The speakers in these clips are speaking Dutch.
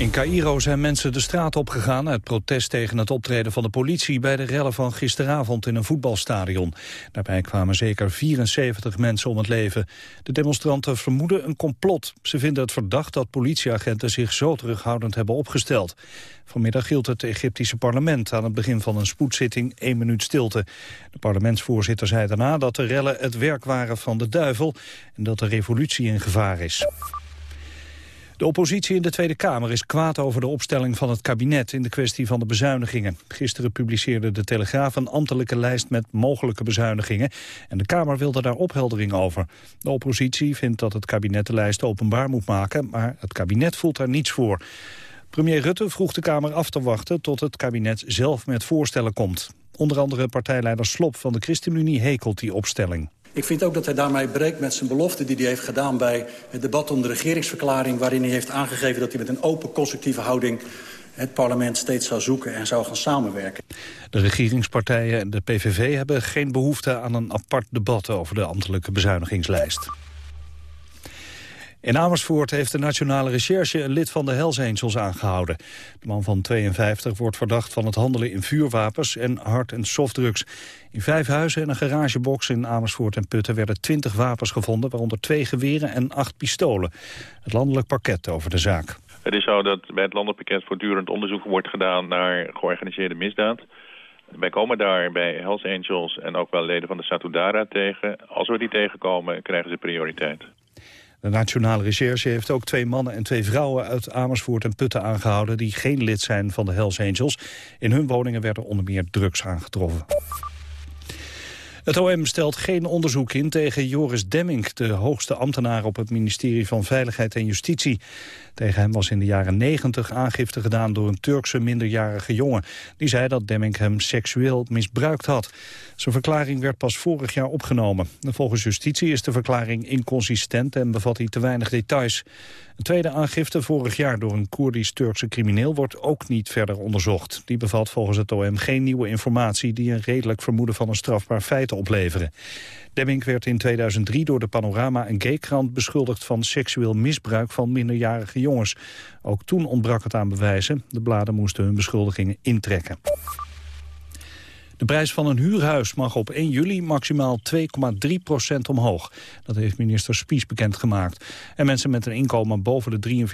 In Cairo zijn mensen de straat opgegaan uit protest tegen het optreden van de politie bij de rellen van gisteravond in een voetbalstadion. Daarbij kwamen zeker 74 mensen om het leven. De demonstranten vermoeden een complot. Ze vinden het verdacht dat politieagenten zich zo terughoudend hebben opgesteld. Vanmiddag hield het Egyptische parlement aan het begin van een spoedzitting één minuut stilte. De parlementsvoorzitter zei daarna dat de rellen het werk waren van de duivel en dat de revolutie in gevaar is. De oppositie in de Tweede Kamer is kwaad over de opstelling van het kabinet in de kwestie van de bezuinigingen. Gisteren publiceerde de Telegraaf een ambtelijke lijst met mogelijke bezuinigingen en de Kamer wilde daar opheldering over. De oppositie vindt dat het kabinet de lijst openbaar moet maken, maar het kabinet voelt daar niets voor. Premier Rutte vroeg de Kamer af te wachten tot het kabinet zelf met voorstellen komt. Onder andere partijleider Slop van de ChristenUnie hekelt die opstelling. Ik vind ook dat hij daarmee breekt met zijn belofte die hij heeft gedaan... bij het debat om de regeringsverklaring... waarin hij heeft aangegeven dat hij met een open, constructieve houding het parlement steeds zou zoeken en zou gaan samenwerken. De regeringspartijen en de PVV hebben geen behoefte aan een apart debat over de ambtelijke bezuinigingslijst. In Amersfoort heeft de Nationale Recherche een lid van de Hells Angels aangehouden. De man van 52 wordt verdacht van het handelen in vuurwapens en hard- en softdrugs. In vijf huizen en een garagebox in Amersfoort en Putten werden 20 wapens gevonden, waaronder twee geweren en acht pistolen. Het landelijk pakket over de zaak. Het is zo dat bij het landelijk pakket voortdurend onderzoek wordt gedaan naar georganiseerde misdaad. Wij komen daar bij Hells Angels en ook wel leden van de Satudara tegen. Als we die tegenkomen, krijgen ze prioriteit. De Nationale Recherche heeft ook twee mannen en twee vrouwen uit Amersfoort en Putten aangehouden die geen lid zijn van de Hells Angels. In hun woningen werden onder meer drugs aangetroffen. Het OM stelt geen onderzoek in tegen Joris Demming, de hoogste ambtenaar op het ministerie van Veiligheid en Justitie. Tegen hem was in de jaren 90 aangifte gedaan door een Turkse minderjarige jongen. Die zei dat Demming hem seksueel misbruikt had. Zijn verklaring werd pas vorig jaar opgenomen. Volgens justitie is de verklaring inconsistent en bevat hij te weinig details. Een tweede aangifte vorig jaar door een Koerdisch-Turkse crimineel wordt ook niet verder onderzocht. Die bevat volgens het OM geen nieuwe informatie die een redelijk vermoeden van een strafbaar feit opleveren. Demming werd in 2003 door de Panorama en Gaykrant beschuldigd van seksueel misbruik van minderjarige jongens. Ook toen ontbrak het aan bewijzen. De bladen moesten hun beschuldigingen intrekken. De prijs van een huurhuis mag op 1 juli maximaal 2,3 procent omhoog. Dat heeft minister Spies bekendgemaakt. En mensen met een inkomen boven de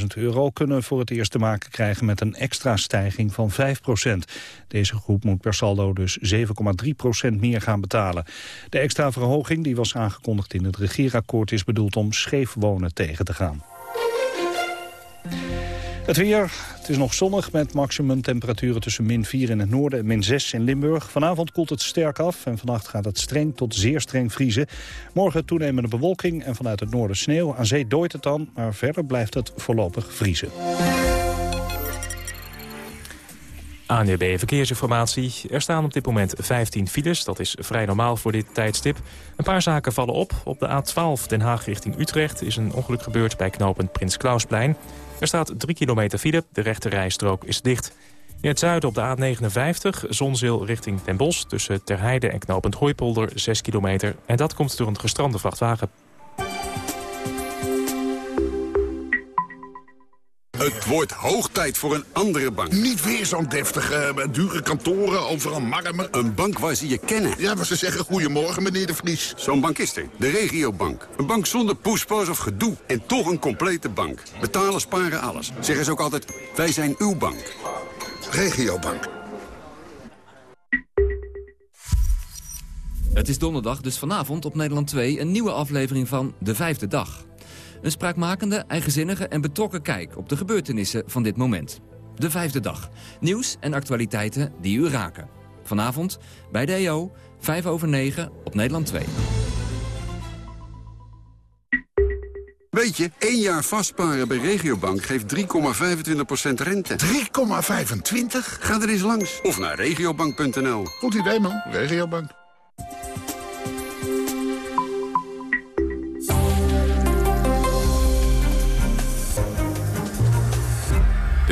43.000 euro... kunnen voor het eerst te maken krijgen met een extra stijging van 5 procent. Deze groep moet per saldo dus 7,3 procent meer gaan betalen. De extra verhoging die was aangekondigd in het regeerakkoord... is bedoeld om scheef wonen tegen te gaan. Het weer, het is nog zonnig met maximum temperaturen tussen min 4 in het noorden en min 6 in Limburg. Vanavond koelt het sterk af en vannacht gaat het streng tot zeer streng vriezen. Morgen toenemende bewolking en vanuit het noorden sneeuw. Aan zee dooit het dan, maar verder blijft het voorlopig vriezen. ANWB Verkeersinformatie. Er staan op dit moment 15 files. Dat is vrij normaal voor dit tijdstip. Een paar zaken vallen op. Op de A12 Den Haag richting Utrecht is een ongeluk gebeurd bij knooppunt Prins Klausplein. Er staat 3 kilometer file, de rechte rijstrook is dicht. In het zuiden op de A59, Zonzeel richting Den Bosch... tussen Terheide en knooppunt Hooipolder, 6 kilometer. En dat komt door een gestrande vrachtwagen. Het wordt hoog tijd voor een andere bank. Niet weer zo'n deftige, eh, dure kantoren, overal marmer. Een bank waar ze je kennen. Ja, maar ze zeggen goedemorgen, meneer de Vries. Zo'n bank is er. De regiobank. Een bank zonder poespas of gedoe. En toch een complete bank. Betalen, sparen, alles. Zeggen ze ook altijd, wij zijn uw bank. Regiobank. Het is donderdag, dus vanavond op Nederland 2 een nieuwe aflevering van De Vijfde Dag. Een spraakmakende, eigenzinnige en betrokken kijk op de gebeurtenissen van dit moment. De Vijfde Dag. Nieuws en actualiteiten die u raken. Vanavond bij de EO, 5 over 9 op Nederland 2. Weet je, één jaar vastparen bij Regiobank geeft 3,25% rente. 3,25? Ga er eens langs. Of naar regiobank.nl. Goed idee, man. Regiobank.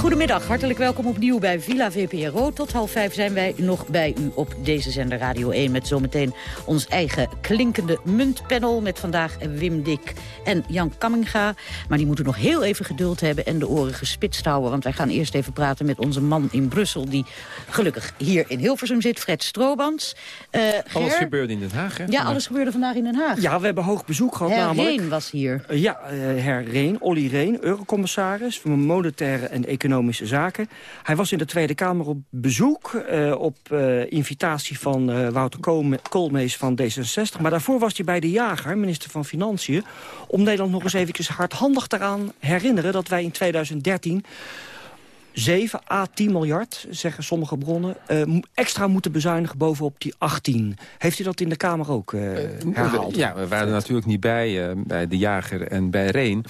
Goedemiddag, hartelijk welkom opnieuw bij Villa VPRO. Tot half vijf zijn wij nog bij u op deze zender Radio 1... met zometeen ons eigen klinkende muntpanel... met vandaag Wim Dik en Jan Kamminga. Maar die moeten nog heel even geduld hebben en de oren gespitst houden... want wij gaan eerst even praten met onze man in Brussel... die gelukkig hier in Hilversum zit, Fred Stroobans. Uh, alles gebeurde in Den Haag, hè? Ja, alles gebeurde vandaag in Den Haag. Ja, we hebben hoog bezoek gehad Her namelijk. Reen was hier. Uh, ja, uh, Her Reen, Olly Reen, eurocommissaris... van monetaire en economische Zaken. Hij was in de Tweede Kamer op bezoek uh, op uh, invitatie van uh, Wouter Koolmees van D66. Maar daarvoor was hij bij de Jager, minister van Financiën... om Nederland nog eens eventjes hardhandig eraan herinneren... dat wij in 2013 7 à 10 miljard, zeggen sommige bronnen, uh, extra moeten bezuinigen bovenop die 18. Heeft u dat in de Kamer ook uh, herhaald? Ja, we waren er natuurlijk niet bij, uh, bij de Jager en bij Reen.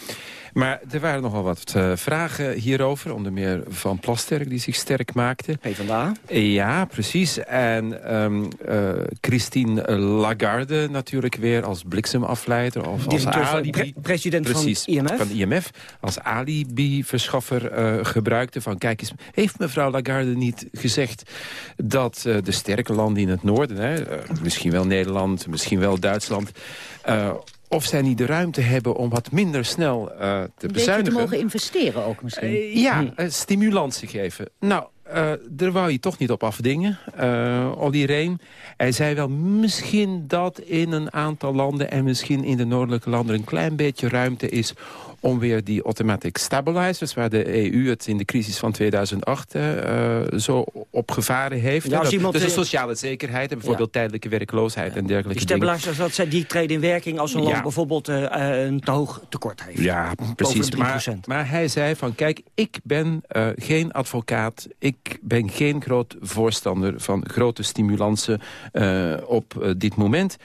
Maar er waren nogal wat uh, vragen hierover. Onder meer van Plasterk, die zich sterk maakte. PvdA. Ja, precies. En um, uh, Christine Lagarde natuurlijk weer als bliksemafleider. Of als alibi. Pre president precies, van IMF. Van IMF. Als alibi-verschaffer uh, gebruikte. Van kijk eens, heeft mevrouw Lagarde niet gezegd... dat de sterke landen in het noorden... Hè, misschien wel Nederland, misschien wel Duitsland of zij niet de ruimte hebben om wat minder snel uh, te Een bezuinigen. te mogen investeren ook misschien. Uh, ja, uh, stimulantie geven. Nou, daar wou je toch niet op afdingen, Olly Reen. Hij zei wel, misschien dat in een aantal landen... en misschien in de noordelijke landen een klein beetje ruimte is om weer die automatic stabilizers... waar de EU het in de crisis van 2008 uh, zo opgevaren heeft. Ja, dat, iemand, dus de sociale zekerheid en bijvoorbeeld ja. tijdelijke werkloosheid en dergelijke die stabilizers, dat zijn, die treden in werking als een ja. land bijvoorbeeld uh, een te hoog tekort heeft. Ja, precies. Maar, maar, hij zei van, kijk, ik ben uh, geen advocaat. Ik ben geen groot voorstander van grote stimulansen op dit moment.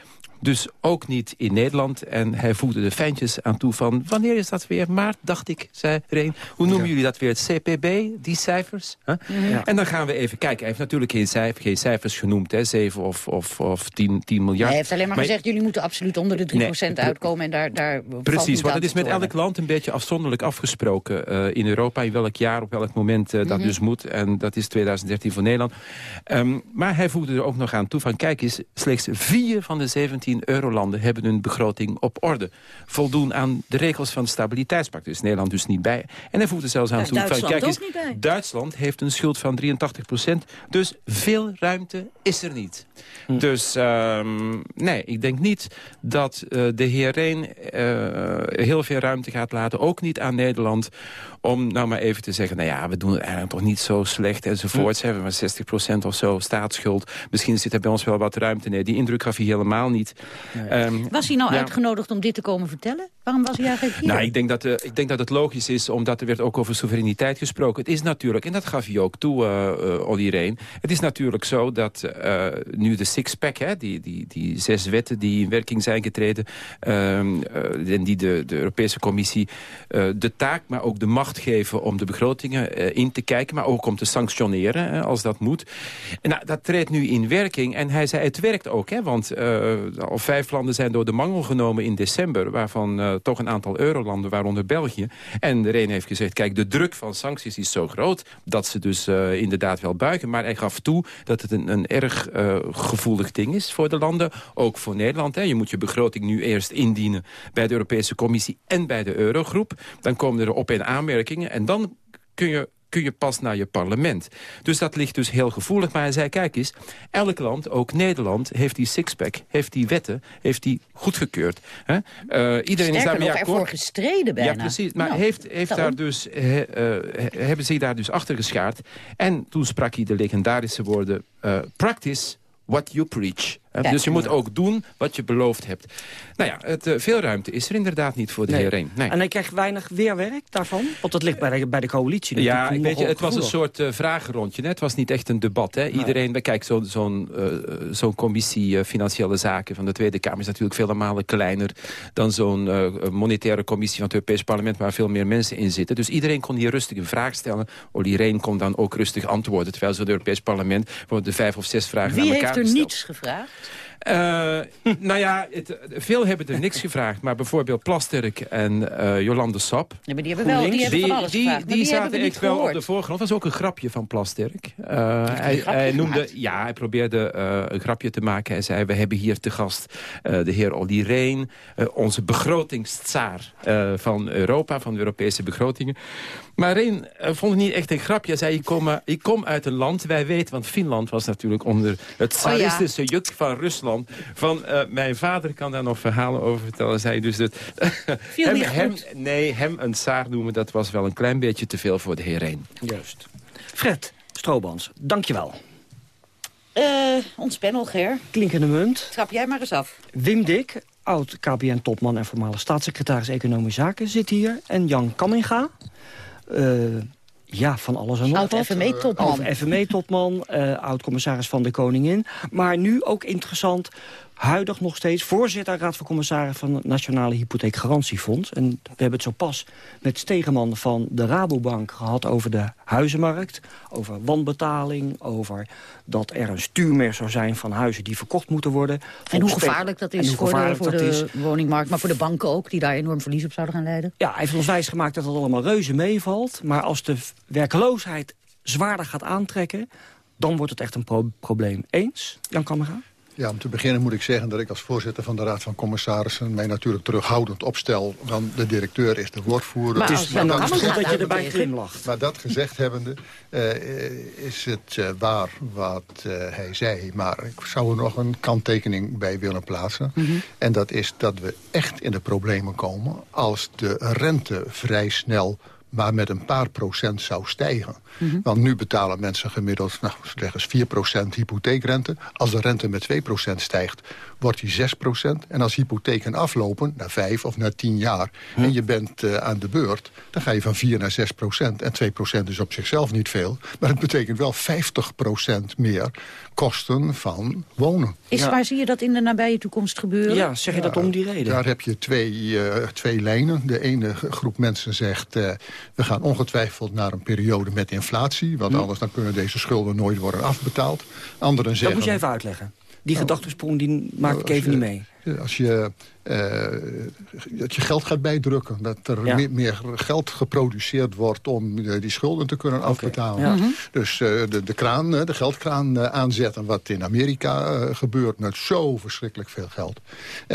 Dus ook niet in Nederland. En hij voegde de fijntjes aan toe van... wanneer is dat weer? Maart, dacht ik, zei Reen. Hoe noemen ja. jullie dat weer? Het CPB, die cijfers? Huh? Ja. En dan gaan we even kijken. Hij heeft natuurlijk geen, geen cijfers genoemd. Hè, 7 of, of, of 10, 10 miljard. Hij heeft alleen maar, maar gezegd... jullie moeten absoluut onder de 3% nee, uitkomen. En daar, daar Precies, want het is met elk land een beetje afzonderlijk afgesproken. Uh, in Europa, in welk jaar, op welk moment uh, dat mm -hmm. dus moet. En dat is 2013 voor Nederland. Um, maar hij voegde er ook nog aan toe van... kijk eens, slechts vier van de 17 eurolanden hebben hun begroting op orde. Voldoen aan de regels van het stabiliteitspact. Dus Nederland dus niet bij. En hij voegde zelfs aan ja, toe Duitsland van... kijk eens. Duitsland heeft een schuld van 83 procent. Dus veel ruimte is er niet. Hm. Dus um, nee, ik denk niet dat uh, de heer Reen uh, heel veel ruimte gaat laten. Ook niet aan Nederland. Om nou maar even te zeggen, nou ja, we doen het eigenlijk toch niet zo slecht enzovoorts. Hm. Hebben we maar 60 procent of zo staatsschuld. Misschien zit er bij ons wel wat ruimte. Nee, die indruk gaf hij helemaal niet. Nee. Um, was hij nou ja. uitgenodigd om dit te komen vertellen? Waarom was hij eigenlijk hier? Nou, ik denk, dat, uh, ik denk dat het logisch is, omdat er werd ook over soevereiniteit gesproken. Het is natuurlijk, en dat gaf hij ook toe, uh, uh, Olly Reen. Het is natuurlijk zo dat nu de six-pack, die, die, die zes wetten die in werking zijn getreden... Um, en die de, de Europese Commissie de taak, maar ook de macht geven... om de begrotingen in te kijken, maar ook om te sanctioneren als dat moet. En, nou, dat treedt nu in werking. En hij zei, het werkt ook, hè, want al vijf landen zijn door de mangel genomen in december... waarvan toch een aantal eurolanden, waaronder België. En de Reen heeft gezegd, kijk, de druk van sancties is zo groot... dat ze dus inderdaad wel buigen. Maar hij gaf toe dat het een, een erg gevoelig ding is voor de landen. Ook voor Nederland. Hè. Je moet je begroting nu eerst indienen bij de Europese Commissie... en bij de Eurogroep. Dan komen er op- en aanmerkingen. En dan kun je kun je pas naar je parlement. Dus dat ligt dus heel gevoelig. Maar hij zei, kijk eens, elk land, ook Nederland... heeft die sixpack, heeft die wetten, heeft die goedgekeurd. Hè? Uh, iedereen is daarmee nog, ervoor gestreden bijna. Ja, precies. Maar nou, heeft, heeft daar dus, uh, uh, hebben zich daar dus achter geschaard. En toen sprak hij de legendarische woorden... practice what you preach. Kijk, dus je moet ook doen wat je beloofd hebt. Nou ja, het, uh, veel ruimte is er inderdaad niet voor de Nee. heer Reen. Nee. En hij krijgt weinig weerwerk daarvan? Want dat ligt bij de, bij de coalitie Ja, weet je, het was een soort uh, vragenrondje. Hè? Het was niet echt een debat. Hè? Iedereen, kijk, zo'n zo'n uh, zo'n commissie uh, Financiële Zaken van de Tweede Kamer... is natuurlijk vele malen kleiner dan zo'n uh, monetaire commissie van het Europees Parlement... waar veel meer mensen in zitten. Dus iedereen kon hier rustig een vraag stellen. Olly Reen kon dan ook rustig antwoorden... terwijl ze het Europees Parlement voor de vijf of zes vragen Wie aan elkaar heeft er stelt. niets gevraagd? Uh, nou ja, het, veel hebben er niks gevraagd. Maar bijvoorbeeld Plasterk en uh, Jolande Sap. Ja, maar die hebben wel die hebben van alles die, gevraagd, die, die zaten echt wel op de voorgrond. Dat was ook een grapje van Plasterk. Uh, hij, hij noemde, ja, hij probeerde een grapje te maken. Hij zei, we hebben hier te gast de heer Olly Reen. onze begrotingstsaar van Europa, van de Europese begrotingen. Maar Reen vond het niet echt een grapje. Hij zei, ik kom, ik kom uit een land, wij weten... want Finland was natuurlijk onder het oh tsaristische oh, juk van Rusland. Van, uh, mijn vader kan daar nog verhalen over vertellen. Zei dus dat, hem, hem, nee, hem een saar noemen, dat was wel een klein beetje te veel voor de heer Reen. Juist. Fred Stroobans, dankjewel. Uh, ons panel, Ger. Klinkende munt. Trap jij maar eens af. Wim Dik, oud-KPN-topman en voormalig staatssecretaris Economische Zaken, zit hier. En Jan Kamminga, uh, ja, van alles en nog wat. FME-topman. FME-topman, uh, oud-commissaris van de Koningin. Maar nu ook interessant, huidig nog steeds voorzitter Raad van Commissarissen van het Nationale Hypotheekgarantiefonds. En we hebben het zo pas met Stegeman van de Rabobank gehad over de huizenmarkt. Over wanbetaling, over dat er een stuurmer zou zijn van huizen die verkocht moeten worden. En hoe gevaarlijk dat is voor de, voor de woningmarkt, maar voor de banken ook, die daar enorm verlies op zouden gaan leiden. Ja, hij heeft ons wijsgemaakt dat het allemaal reuze meevalt. Maar als de werkloosheid zwaarder gaat aantrekken, dan wordt het echt een probleem. Eens, Jan Kammerga? Ja, om te beginnen moet ik zeggen dat ik als voorzitter van de Raad van Commissarissen... mij natuurlijk terughoudend opstel, want de directeur is de woordvoerder. Maar, als, maar, dat, gezegd, dat je erbij glimlacht. Maar dat gezegd hebbende uh, is het uh, waar wat uh, hij zei. Maar ik zou er nog een kanttekening bij willen plaatsen. Mm -hmm. En dat is dat we echt in de problemen komen... als de rente vrij snel maar met een paar procent zou stijgen. Mm -hmm. Want nu betalen mensen gemiddeld nou, slechts 4 procent hypotheekrente. Als de rente met 2 procent stijgt, wordt die 6 procent. En als hypotheken aflopen, na 5 of na 10 jaar... Hm. en je bent uh, aan de beurt, dan ga je van 4 naar 6 procent. En 2 procent is op zichzelf niet veel. Maar het betekent wel 50 procent meer kosten van wonen. Is, ja. Waar zie je dat in de nabije toekomst gebeuren? Ja, zeg je ja, dat om die reden? Daar heb je twee, uh, twee lijnen. De ene groep mensen zegt... Uh, we gaan ongetwijfeld naar een periode met inflatie... want hm. anders dan kunnen deze schulden nooit worden afbetaald. Anderen zeggen... Dat moet jij even uitleggen. Die nou, gedachtesprong die maak ik even je, niet mee. Als je uh, dat je geld gaat bijdrukken. Dat er ja. meer, meer, geld geproduceerd wordt om uh, die schulden te kunnen okay. afbetalen. Ja. Mm-hmm. Dus uh, de, de, kraan, de geldkraan aanzetten. Wat in Amerika gebeurt met zo verschrikkelijk veel geld.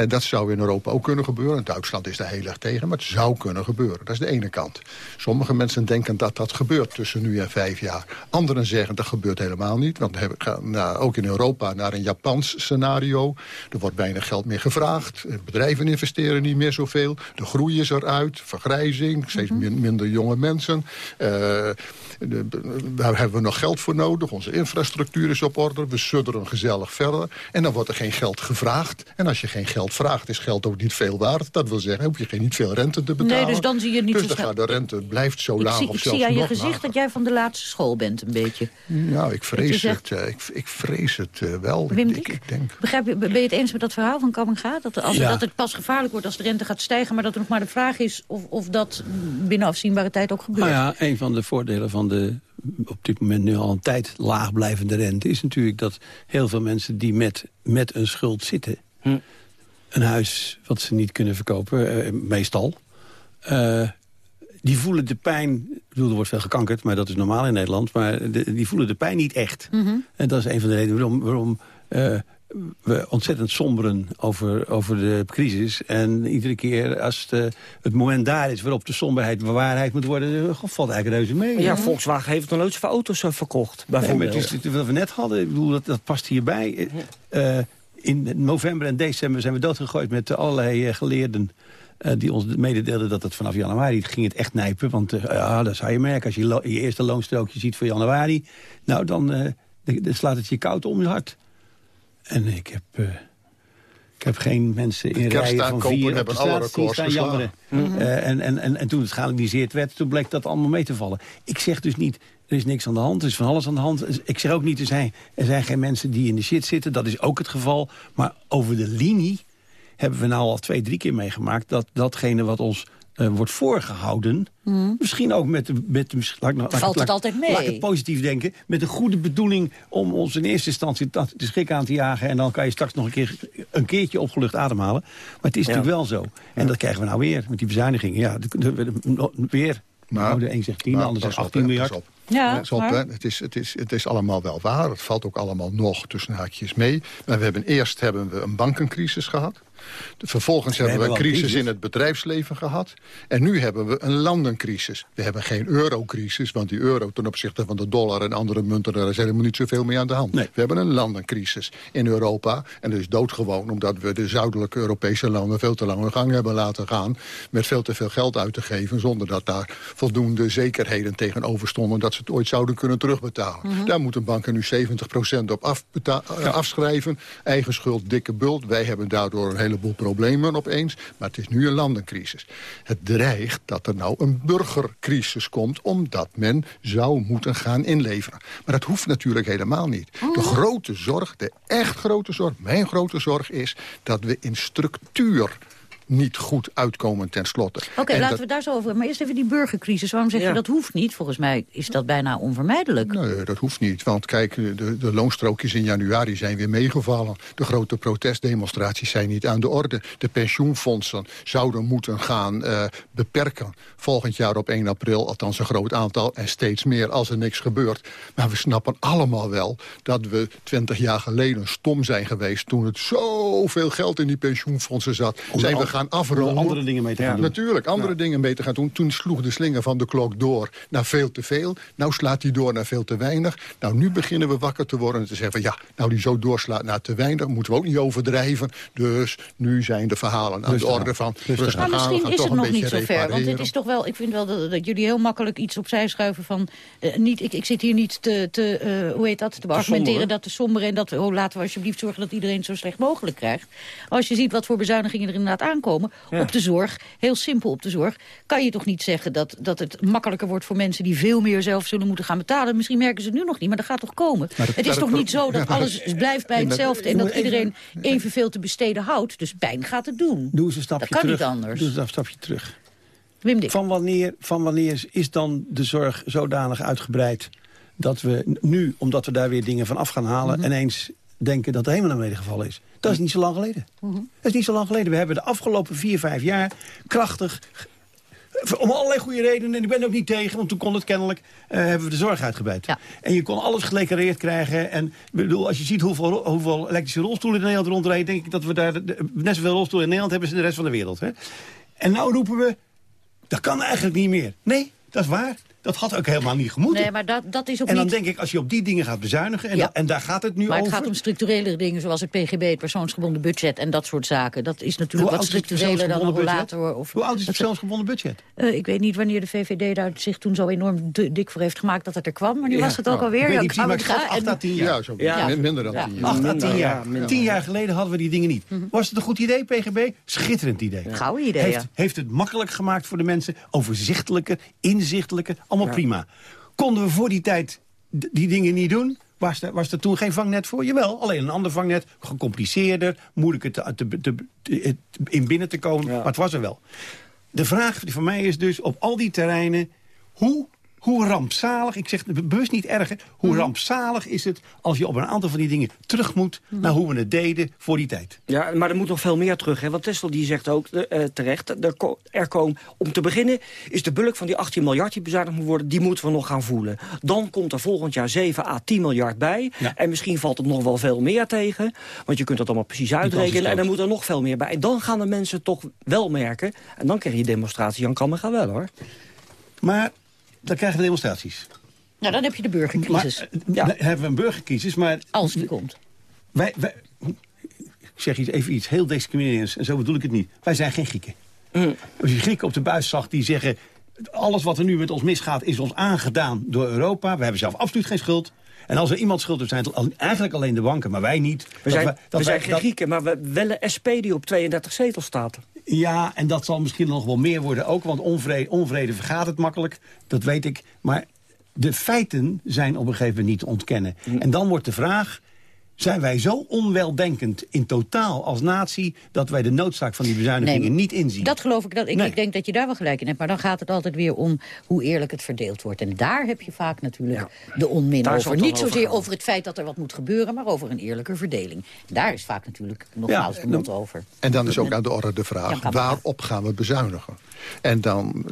dat zou in Europa ook kunnen gebeuren. In Duitsland is daar heel erg tegen, maar het zou kunnen gebeuren. Dat is de ene kant. Sommige mensen denken dat dat gebeurt tussen nu en vijf jaar. Anderen zeggen dat gebeurt helemaal niet. Want we gaan nou, ook in Europa naar een Japans scenario. Er wordt bijna geld meer gevraagd. Bedrijven investeren niet meer zoveel. De groei is eruit, vergrijzing, steeds min, minder jonge mensen. Uh, de, daar hebben we nog geld voor nodig. Onze infrastructuur is op orde. We sudderen gezellig verder. En dan wordt er geen geld gevraagd. En als je geen geld vraagt, is geld ook niet veel waard. Dat wil zeggen, hoef je geen niet veel rente te betalen. Nee, dus dan zie je niet dus dan gaat de rente blijft zo laag zie, of Ik zelfs zie aan je gezicht lager. dat jij van de laatste school bent, een beetje. Nou, ik vrees zegt, het, uh, ik, ik, vrees het uh, wel. Wim, ik, ik, ik denk... begrijp je, ben je het eens met dat verhaal van Kamminga? Dat, als, ja. dat het pas gevaarlijk wordt als de rente gaat stijgen... maar dat er nog maar de vraag is of, of dat binnen afzienbare tijd ook gebeurt? Nou ja, een van de voordelen van de op dit moment nu al een tijd laag blijvende rente... is natuurlijk dat heel veel mensen die met, met een schuld zitten... Hm. een huis wat ze niet kunnen verkopen, uh, meestal... Uh, die voelen de pijn... Ik bedoel, er wordt veel gekankerd, maar dat is normaal in Nederland... maar de, die voelen de pijn niet echt. Mm -hmm. En dat is een van de redenen waarom... waarom uh, we ontzettend somberen over, over de crisis. En iedere keer als de, het moment daar is waarop de somberheid bewaarheid moet worden... valt eigenlijk reuze mee. Ja, Volkswagen heeft nog nooit zoveel auto's verkocht, bijvoorbeeld. Nee, het is wat we net hadden, ik bedoel, dat, dat past hierbij. Uh, in november en december zijn we doodgegooid met allerlei uh, geleerden... Uh, die ons mededeelden dat het vanaf januari ging het echt nijpen. Want ja, dat zou je merken als je je eerste loonstrookje ziet voor januari. Nou, dan, dan slaat het je koud om je hart. En ik heb, uh, ik heb geen mensen in rijen van vier hebben alle records staan jammeren. Mm -hmm. uh, en, en, en, en toen het geanalyseerd werd, toen bleek dat allemaal mee te vallen. Ik zeg dus niet, er is niks aan de hand, er is van alles aan de hand. Ik zeg ook niet, er zijn, er zijn geen mensen die in de shit zitten. Dat is ook het geval. Maar over de linie hebben we nou al twee, drie keer meegemaakt... dat datgene wat ons wordt voorgehouden. Mhm. Misschien ook met... de- met de- laat nou- laat, Valt laat- het altijd mee? Laat ik het positief denken. Met een goede bedoeling om ons in eerste instantie dat- de schrik aan te jagen. En dan kan je straks nog een, keer, een keertje opgelucht ademhalen. Maar het is Ja. natuurlijk wel zo. En dat krijgen we nou weer met die bezuinigingen. Ja, de, de- de- weer. Nou, de een zegt 10, de ander zegt op, 18 hè, miljard. op. Ja, op, hè. Het, is, het, is, het is allemaal wel waar. Het valt ook allemaal nog tussen haakjes mee. Maar we hebben eerst hebben we een bankencrisis gehad. Vervolgens We hebben we een crisis crisis. in het bedrijfsleven gehad. En nu hebben we een landencrisis. We hebben geen eurocrisis, want die euro ten opzichte van de dollar en andere munten... daar is helemaal niet zoveel mee aan de hand. We hebben een landencrisis in Europa. En dat is doodgewoon omdat we de zuidelijke Europese landen... veel te lang hun gang hebben laten gaan met veel te veel geld uit te geven... zonder dat daar voldoende zekerheden tegenover stonden... dat ze het ooit zouden kunnen terugbetalen. Mhm. Daar moeten banken nu 70% op eh, afschrijven. Eigen schuld, dikke bult. Wij hebben daardoor een heleboel problemen opeens. Maar het is nu een landencrisis. Het dreigt dat er nou een burgercrisis komt... omdat men zou moeten gaan inleveren. Maar dat hoeft natuurlijk helemaal niet. De grote zorg, de echt grote zorg, mijn grote zorg is... dat we in structuur niet goed uitkomen ten slotte. Oké, En laten dat- we daar zo over. Maar eerst even die burgercrisis. Waarom zeg je dat hoeft niet? Volgens mij is dat bijna onvermijdelijk. Nee, dat hoeft niet. Want kijk, de, de loonstrookjes in januari zijn weer meegevallen. De grote protestdemonstraties zijn niet aan de orde. De pensioenfondsen zouden moeten gaan eh, beperken. Volgend jaar op 1 april, althans een groot aantal... en steeds meer als er niks gebeurt. Maar we snappen allemaal wel dat we 20 jaar geleden stom zijn geweest... toen het zoveel geld in die pensioenfondsen zat. Zijn we al- gaan er andere dingen mee te gaan doen. Natuurlijk, andere dingen mee te gaan doen. Toen sloeg de slinger van de klok door naar veel te veel. Nou slaat die door naar veel te weinig. Nou, nu beginnen we wakker te worden en te zeggen... van ja, nou die zo doorslaat naar te weinig, moeten we ook niet overdrijven. Dus nu zijn de verhalen aan Rustig de orde van... Rustig aan, misschien gaan is toch het nog niet zo ver. Want het is toch wel, ik vind wel dat, dat jullie heel makkelijk iets opzij schuiven van... eh, niet, ik, ik zit hier niet te, te eh, hoe heet dat, te argumenteren somberen. dat te somber... en dat, oh, laten we alsjeblieft zorgen dat iedereen het zo slecht mogelijk krijgt. Als je ziet wat voor bezuinigingen er inderdaad aankomen... Ja. op de zorg, heel simpel op de zorg... kan je toch niet zeggen dat, dat het makkelijker wordt voor mensen... die veel meer zelf zullen moeten gaan betalen. Misschien merken ze het nu nog niet, maar dat gaat toch komen? Dat- het is toch niet zo dat alles blijft bij hetzelfde... en dat iedereen evenveel te besteden houdt? Dus pijn gaat het doen. Doe eens een stapje Dat kan terug. niet anders. Doe eens een stapje terug. Wim Dik. Van wanneer, van wanneer is dan de zorg zodanig uitgebreid... dat we nu, omdat we daar weer dingen van af gaan halen... Mhm. ineens denken dat er helemaal naar beneden gevallen is. Dat is niet zo lang geleden. Mhm. Dat is niet zo lang geleden. We hebben de afgelopen vier, vijf jaar krachtig... Om allerlei goede redenen, en ik ben er ook niet tegen... want toen kon het kennelijk, eh, hebben we de zorg uitgebreid. En je kon alles gedeclareerd krijgen. En bedoel, als je ziet hoeveel, hoeveel elektrische rolstoelen in Nederland rondrijden... denk ik dat we daar de- de- net zoveel rolstoelen in Nederland hebben... als in de rest van de wereld. Hè? En nou roepen we, dat kan eigenlijk niet meer. Nee, dat is waar. Dat had ook helemaal niet gemoeten. Nee, maar dat, dat is ook en dan niet... denk ik, als je op die dingen gaat bezuinigen... en, Ja. da- en daar gaat het nu maar het over... gaat om structurele dingen zoals het PGB, het persoonsgebonden budget en dat soort zaken. Dat is natuurlijk wat het structureler dan een rollator. Of, Hoe oud is het persoonsgebonden budget? Eh, ik weet niet wanneer de VVD daar zich toen zo enorm dik voor heeft gemaakt dat het er kwam. Maar nu Ja, was het ook nou, alweer. ik weet Ja, niet maar ik ga- schat 8 à 10 jaar. Ja, zo min- minder dan 10 jaar. 8 à 10 Minder, jaar. ja, minder. 10 jaar geleden hadden we die dingen niet. Was het een goed idee, PGB? Schitterend idee. Gouden idee, heeft, ja. heeft het makkelijk gemaakt voor de mensen. Overzichtelijker, inzichtelijker. Allemaal Ja. prima. Konden we voor die tijd die dingen niet doen? Was er, was er toen geen vangnet voor? Jawel, alleen een ander vangnet. Gecompliceerder, moeilijker te, te, te- te- in binnen te komen. Maar het was er wel. De vraag voor mij is dus op al die terreinen... hoe, hoe rampzalig, ik zeg het bewust niet erger... hoe rampzalig is het als je op een aantal van die dingen terug moet... naar hoe we het deden voor die tijd. Ja, maar er moet nog veel meer terug. Hè? Want Tesla die zegt ook eh, terecht, er, ko- er komen, om te beginnen is de bulk van die 18 miljard die bezuinigd moet worden, die moeten we nog gaan voelen. Dan komt er volgend jaar 7 à 10 miljard bij. En misschien valt het nog wel veel meer tegen. Want je kunt dat allemaal precies uitrekenen. En dan moet er nog veel meer bij. En dan gaan de mensen toch wel merken. En dan krijg je demonstratie Jan Kammer wel hoor. Maar dan krijgen we demonstraties. Nou, dan heb je de burgercrisis. Maar, eh, Dan hebben we een burgercrisis, maar... Als die komt. Wij, wij, ik zeg iets, even iets heel discriminerends, en zo bedoel ik het niet. Wij zijn geen Grieken. Als je Grieken op de buis zag die zeggen... alles wat er nu met ons misgaat is ons aangedaan door Europa. We hebben zelf absoluut geen schuld. En als er iemand schuld heeft, zijn het eigenlijk alleen de banken, maar wij niet. We Dat zijn, wij- dat we zijn wij- geen dat- Grieken, maar we willen SP die op 32 zetels staat. Ja, en dat zal misschien nog wel meer worden ook. Want onvrede, onvrede vergaat het makkelijk. Dat weet ik. Maar de feiten zijn op een gegeven moment niet te ontkennen. En dan wordt de vraag... zijn wij zo onweldenkend in totaal als natie... dat wij de noodzaak van die bezuinigingen niet inzien. Dat geloof ik. Dat, ik, ik, denk dat je daar wel gelijk in hebt. Maar dan gaat het altijd weer om hoe eerlijk het verdeeld wordt. En daar heb je vaak natuurlijk de onmin over. Niet zozeer over, het feit dat er wat moet gebeuren... maar over een eerlijke verdeling. Daar is vaak natuurlijk nogmaals ja, de mond over. En dan is ook aan de orde de vraag... waarop gaan we bezuinigen? En dan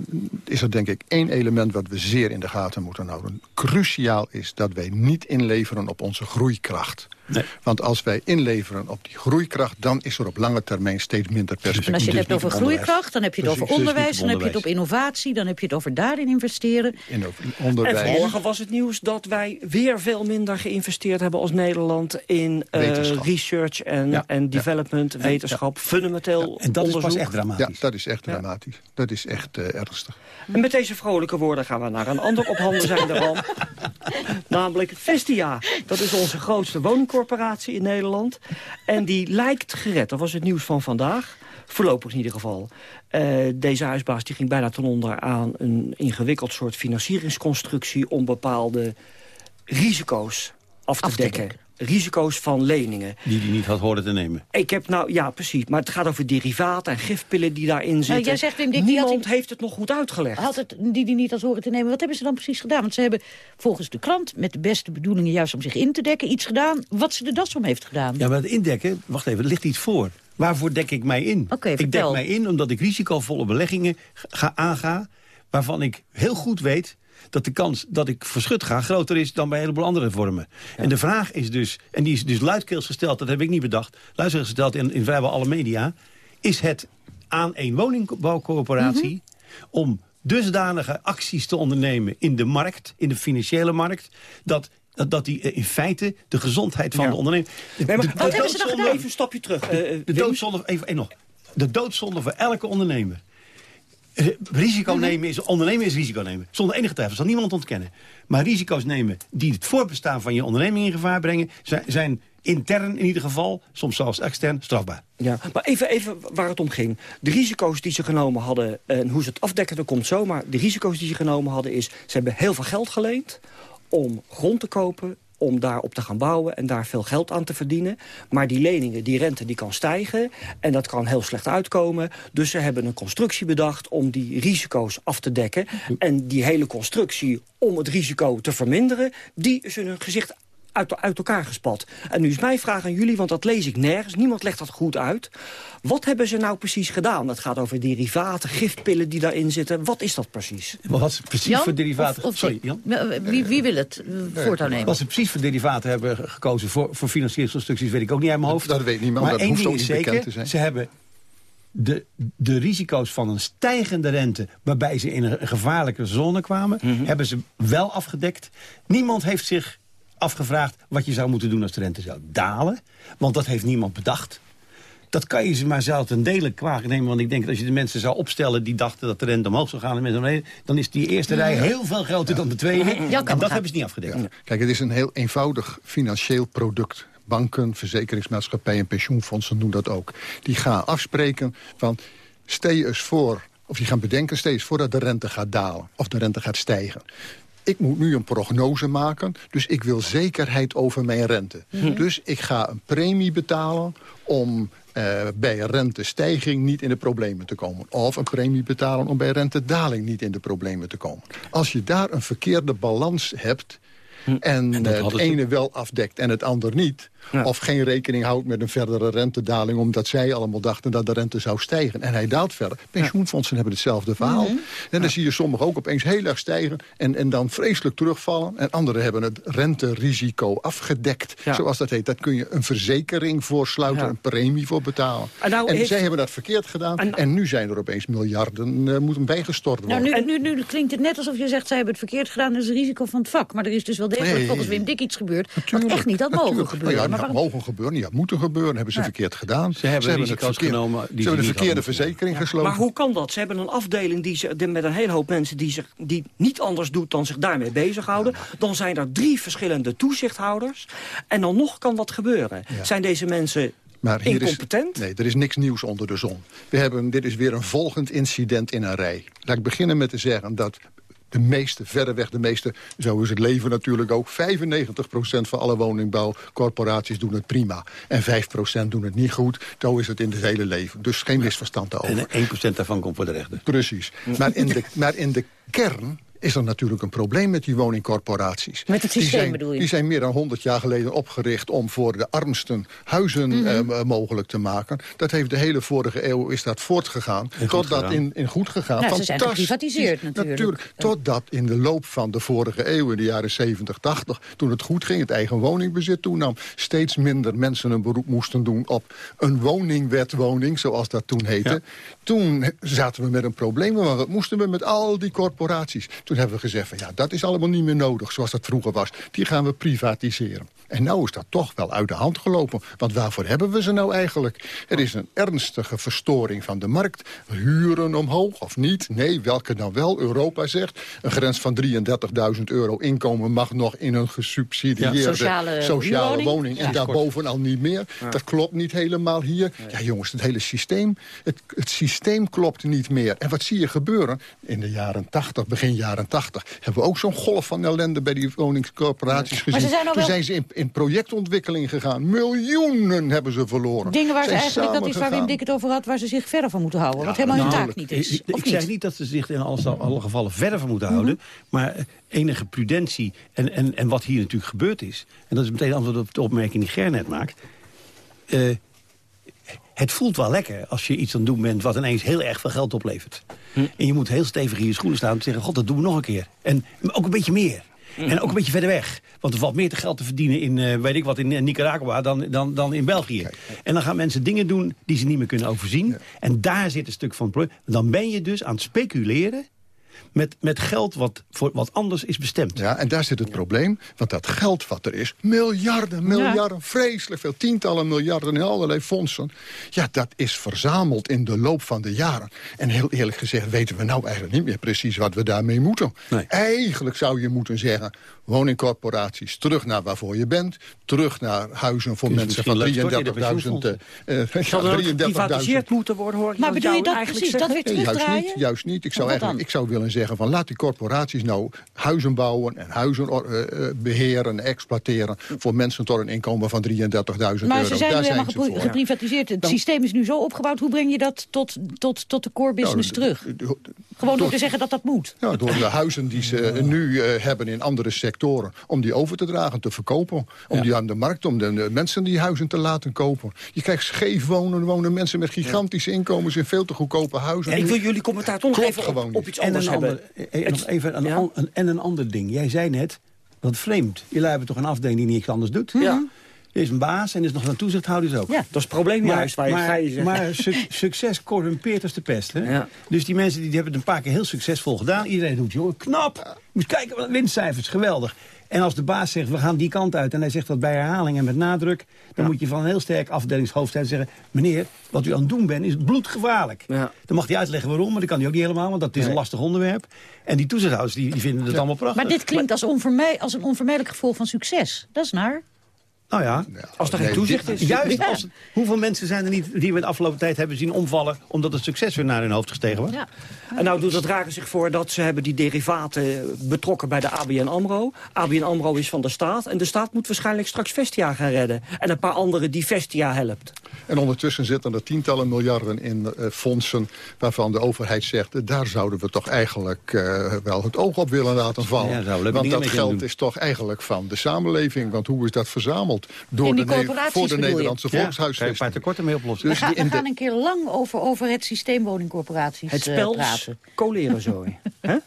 is er denk ik één element wat we zeer in de gaten moeten houden. Cruciaal is dat wij niet inleveren op onze groeikracht. Nee. Want als wij inleveren op die groeikracht... dan is er op lange termijn steeds minder perspectief. En als je het hebt over groeikracht, dan heb je het over onderwijs... dan heb je het op innovatie, dan heb je het over daarin investeren. In onderwijs. En vanmorgen was het nieuws dat wij weer veel minder geïnvesteerd hebben... als Nederland in uh, research en, en development, wetenschap, fundamenteel En dat onderzoek. is pas echt dramatisch. Ja, dat is echt dramatisch. Dat is echt uh, ernstig. En met deze vrolijke woorden gaan we naar een ander op handen zijn ramp. Namelijk Vestia. Dat is onze grootste woningcorporatie in Nederland. En die lijkt gered. Dat was het nieuws van vandaag. Voorlopig in ieder geval. Uh, deze huisbaas die ging bijna ten onder aan een ingewikkeld soort financieringsconstructie... om bepaalde risico's af te, af te dekken. dekken risico's van leningen. Die hij niet had horen te nemen. Ik heb nou, ja precies, maar het gaat over derivaten en gifpillen die daarin zitten. Nou, jij zegt, Wim, Niemand had heeft het nog goed uitgelegd. Had het die die niet had horen te nemen. Wat hebben ze dan precies gedaan? Want ze hebben volgens de krant met de beste bedoelingen juist om zich in te dekken iets gedaan wat ze de das om heeft gedaan. Ja, maar het indekken, wacht even, er ligt iets voor. Waarvoor dek ik mij in? Okay, ik dek mij in omdat ik risicovolle beleggingen ga aanga waarvan ik heel goed weet dat de kans dat ik verschut ga groter is dan bij een heleboel andere vormen. En de vraag is dus, en die is dus luidkeels gesteld, dat heb ik niet bedacht, luidkeels gesteld in, in vrijwel alle media, is het aan een woningbouwcorporatie mm om dusdanige acties te ondernemen in de markt, in de financiële markt, dat dat die in feite de gezondheid van de ondernemer... Nee, maar, de, wat hebben ze dan gedaan? Even een stapje terug. Uh, de doodzonde, even, nog. De doodzonde voor elke ondernemer eh, risico mhm. nemen is, ondernemen is risico nemen. Zonder enige twijfel, dat zal niemand ontkennen. Maar risico's nemen die het voorbestaan van je onderneming in gevaar brengen... zijn, intern in ieder geval, soms zelfs extern, strafbaar. Ja, maar even, even waar het om ging. De risico's die ze genomen hadden, en hoe ze het afdekken, dat komt zo. Maar de risico's die ze genomen hadden is... ze hebben heel veel geld geleend om grond te kopen om daarop te gaan bouwen en daar veel geld aan te verdienen. Maar die leningen, die rente, die kan stijgen en dat kan heel slecht uitkomen. Dus ze hebben een constructie bedacht om die risico's af te dekken. En die hele constructie om het risico te verminderen... die is hun gezicht uit, uit elkaar gespat. En nu is mijn vraag aan jullie, want dat lees ik nergens. Niemand legt dat goed uit. Wat hebben ze nou precies gedaan? Het gaat over derivaten, gifpillen die daarin zitten. Wat is dat precies? Wat ze precies voor derivaten... Sorry, Jan? Wie, wie wil het uh, voortouw nemen? Wat ze precies voor derivaten hebben gekozen voor, voor constructies weet ik ook niet uit mijn hoofd. Dat weet niemand, maar dat hoeft ook niet zeker, bekend te zijn. Ze hebben de, de risico's van een stijgende rente... waarbij ze in een gevaarlijke zone kwamen... Mhm. hebben ze wel afgedekt. Niemand heeft zich afgevraagd wat je zou moeten doen als de rente zou dalen. Want dat heeft niemand bedacht. Dat kan je ze maar zelf ten dele kwaad nemen. Want ik denk dat als je de mensen zou opstellen die dachten dat de rente omhoog zou gaan... En mensen omheen, dan is die eerste rij heel veel groter dan de tweede. en dat hebben ze niet afgedekt. Kijk, het is een heel eenvoudig financieel product banken, verzekeringsmaatschappijen en pensioenfondsen doen dat ook. Die gaan afspreken van, stel je eens voor, of die gaan bedenken, stel je eens voor dat de rente gaat dalen. Of de rente gaat stijgen ik moet nu een prognose maken, dus ik wil zekerheid over mijn rente. Mhm. Dus ik ga een premie betalen om uh, bij rentestijging niet in de problemen te komen. Of een premie betalen om bij rentedaling niet in de problemen te komen. Als je daar een verkeerde balans hebt... Hm. en, en uh, het ene wel afdekt en het ander niet... Of geen rekening houdt met een verdere rentedaling... omdat zij allemaal dachten dat de rente zou stijgen. En hij daalt verder. Pensioenfondsen hebben hetzelfde verhaal. Mhm. En dan zie je sommigen ook opeens heel erg stijgen... En, en dan vreselijk terugvallen. En anderen hebben het renterisico afgedekt. Zoals dat heet. Dat kun je een verzekering voor sluiten. Een premie voor betalen. En, nou zij hebben dat verkeerd gedaan. En, nu zijn er opeens miljarden uh, moeten bijgestort worden. Nou, nu, nu, nu, klinkt het net alsof je zegt... zij hebben het verkeerd gedaan. Dat is het risico van het vak. Maar er is dus wel degelijk volgens Wim Dik iets gebeurd... wat echt niet had mogen gebeuren. Ja, mogen gebeuren, ja, moeten gebeuren. Hebben ze verkeerd gedaan. Ze hebben, ze hebben het genomen. Die ze hebben de verkeerde verzekering gesloten. Maar hoe kan dat? Ze hebben een afdeling die ze, met een hele hoop mensen... Die, zich, die niet anders doet dan zich daarmee bezighouden. Dan zijn er drie verschillende toezichthouders. En dan nog kan wat gebeuren. Zijn deze mensen maar hier Incompetent? Is, nee, er is niks nieuws onder de zon. We hebben, dit is weer een volgend incident in een rij. Laat ik beginnen met te zeggen dat de meeste, verreweg de meeste, zo is het leven natuurlijk ook... 95% van alle woningbouwcorporaties doen het prima. En 5% doen het niet goed. Zo is het in het hele leven. Dus geen misverstand over. En 1% daarvan komt voor de rechter. Precies. Maar in de, maar in de kern is er natuurlijk een probleem met die woningcorporaties. Met het systeem die zijn, bedoel je? Die zijn meer dan 100 jaar geleden opgericht om voor de armsten huizen Mhm. eh, mogelijk te maken. Dat heeft de hele vorige eeuw is dat voortgegaan. Totdat in, in goed gegaan. Nou, ze zijn Fantastisch. geprivatiseerd natuurlijk. Totdat in de loop van de vorige eeuw, in de jaren 70, 80... toen het goed ging, het eigen woningbezit toenam... steeds minder mensen een beroep moesten doen op een woningwetwoning... zoals dat toen heette. Toen zaten we met een probleem, want wat moesten we met al die corporaties? Toen hebben we gezegd, van, ja, dat is allemaal niet meer nodig zoals dat vroeger was. Die gaan we privatiseren. En nou is dat toch wel uit de hand gelopen. Want waarvoor hebben we ze nou eigenlijk? Er is een ernstige verstoring van de markt. Huren omhoog of niet? Nee, welke dan wel? Europa zegt, een grens van 33.000 euro inkomen... mag nog in een gesubsidieerde Ja. Sociale woning. En Ja. daarboven al niet meer. Dat klopt niet helemaal hier. Ja, jongens, het hele systeem, het, het systeem klopt niet meer. En wat zie je gebeuren? In de jaren 80, begin jaren 80... hebben we ook zo'n golf van ellende bij die woningscorporaties gezien. ze zijn Toen wel- zijn ze in, in projectontwikkeling gegaan. Miljoenen hebben ze verloren. Dingen waar ze Zijn eigenlijk, dat is waar Wim. Dik het over had... waar ze zich verder van moeten houden. wat helemaal hun taak niet is. Ik, of ik niet? zeg niet dat ze zich in alle, alle gevallen verder van moeten houden. Maar eh, enige prudentie en, en, en wat hier natuurlijk gebeurd is... en dat is meteen antwoord op de opmerking die Ger net maakt... eh, het voelt wel lekker als je iets aan het doen bent... wat ineens heel erg veel geld oplevert. En je moet heel stevig in je schoenen staan en zeggen... god, dat doen we nog een keer. En ook een beetje meer. En ook een beetje verder weg. Want er valt meer te geld te verdienen in, eh, weet ik wat, in eh, Nicaragua dan, dan, dan in België. En dan gaan mensen dingen doen die ze niet meer kunnen overzien. En daar zit een stuk van het probleem. Dan ben je dus aan het speculeren met, met geld wat voor wat anders is bestemd. Ja, en daar zit het probleem. Want dat geld wat er is, miljarden, miljarden, vreselijk veel, tientallen miljarden in allerlei fondsen. Ja, dat is verzameld in de loop van de jaren. En heel eerlijk gezegd weten we nou eigenlijk niet meer precies wat we daarmee moeten. Eigenlijk zou je moeten zeggen, woningcorporaties, terug naar waarvoor je bent. Terug naar huizen voor mensen van misschien leuk storten in de 33.000... eh, eh, Zal er ook 33.000 geprivatiseerd moeten worden, hoor ik Maar bedoel je dat eigenlijk precies? Dat weer Nee, juist terugdraaien? niet, juist niet. Ik zou, eigenlijk, ik zou willen zeggen van laat die corporaties nou huizen bouwen en huizen eh, eh, beheren en exploiteren voor mensen tot een inkomen van 33.000 euro. Maar ze zijn Daar nu helemaal voor. geprivatiseerd. Het systeem is nu zo opgebouwd. Hoe breng je dat tot, tot, tot de core business Nou, terug? Gewoon door te zeggen dat dat moet. Ja, door de huizen die ze nu eh, hebben in andere sectoren... om die over te dragen, te verkopen. Om die aan de markt, om de, de mensen die huizen te laten kopen. Je krijgt scheef wonen, wonen mensen met gigantische inkomens... in veel te goedkope huizen. Ja, ik wil jullie commentaar toch nog even op, iets En anders. Ander, eh, eh, nog even een, an- en een ander ding. Jij zei net, wat vreemd. Jullie hebben toch een afdeling die niks anders doet? Ja. Er is een baas en er is nog een toezichthouder ook. Ja. Dat is het probleem juist, waar je maar, ga je zeggen. maar su- succes corrumpeert als de pest. Hè? Ja. Dus die mensen die hebben het een paar keer heel succesvol gedaan. Iedereen doet, joh, knap. Moet kijken, wat winstcijfers, geweldig. En als de baas zegt, we gaan die kant uit... en hij zegt dat bij herhaling en met nadruk... dan moet je van een heel sterk afdelingshoofd zijn zeggen... meneer, wat u aan het doen bent is bloedgevaarlijk. Ja. Dan mag hij uitleggen waarom, maar dat kan hij ook niet helemaal... want dat is een lastig onderwerp. En die toezichthouders die, die vinden het allemaal prachtig. Maar dit klinkt als, onvermij- als een onvermijdelijk gevolg van succes. Dat is naar. Nou ja, Als er geen toezicht is. Juist als, hoeveel mensen zijn er niet die we de afgelopen tijd hebben zien omvallen... omdat het succes weer naar hun hoofd gestegen was? Ja. En nou doet het raken zich voor dat ze hebben die derivaten betrokken bij de ABN AMRO. ABN AMRO is van de staat en de staat moet waarschijnlijk straks Vestia gaan redden. En een paar anderen die Vestia helpt. En ondertussen zitten er tientallen miljarden in eh, fondsen... waarvan de overheid zegt, eh, daar zouden we toch eigenlijk eh, wel het oog op willen laten vallen. Ja, want dat geld doen. is toch eigenlijk van de samenleving. Want hoe is dat verzameld? Door de, voor de je? Nederlandse Ja, kan je een volkshuisvesting. paar tekorten mee oplossen. We, Dus gaan, we de- gaan een keer lang over, over het systeem woningcorporaties Het eh, spel praten.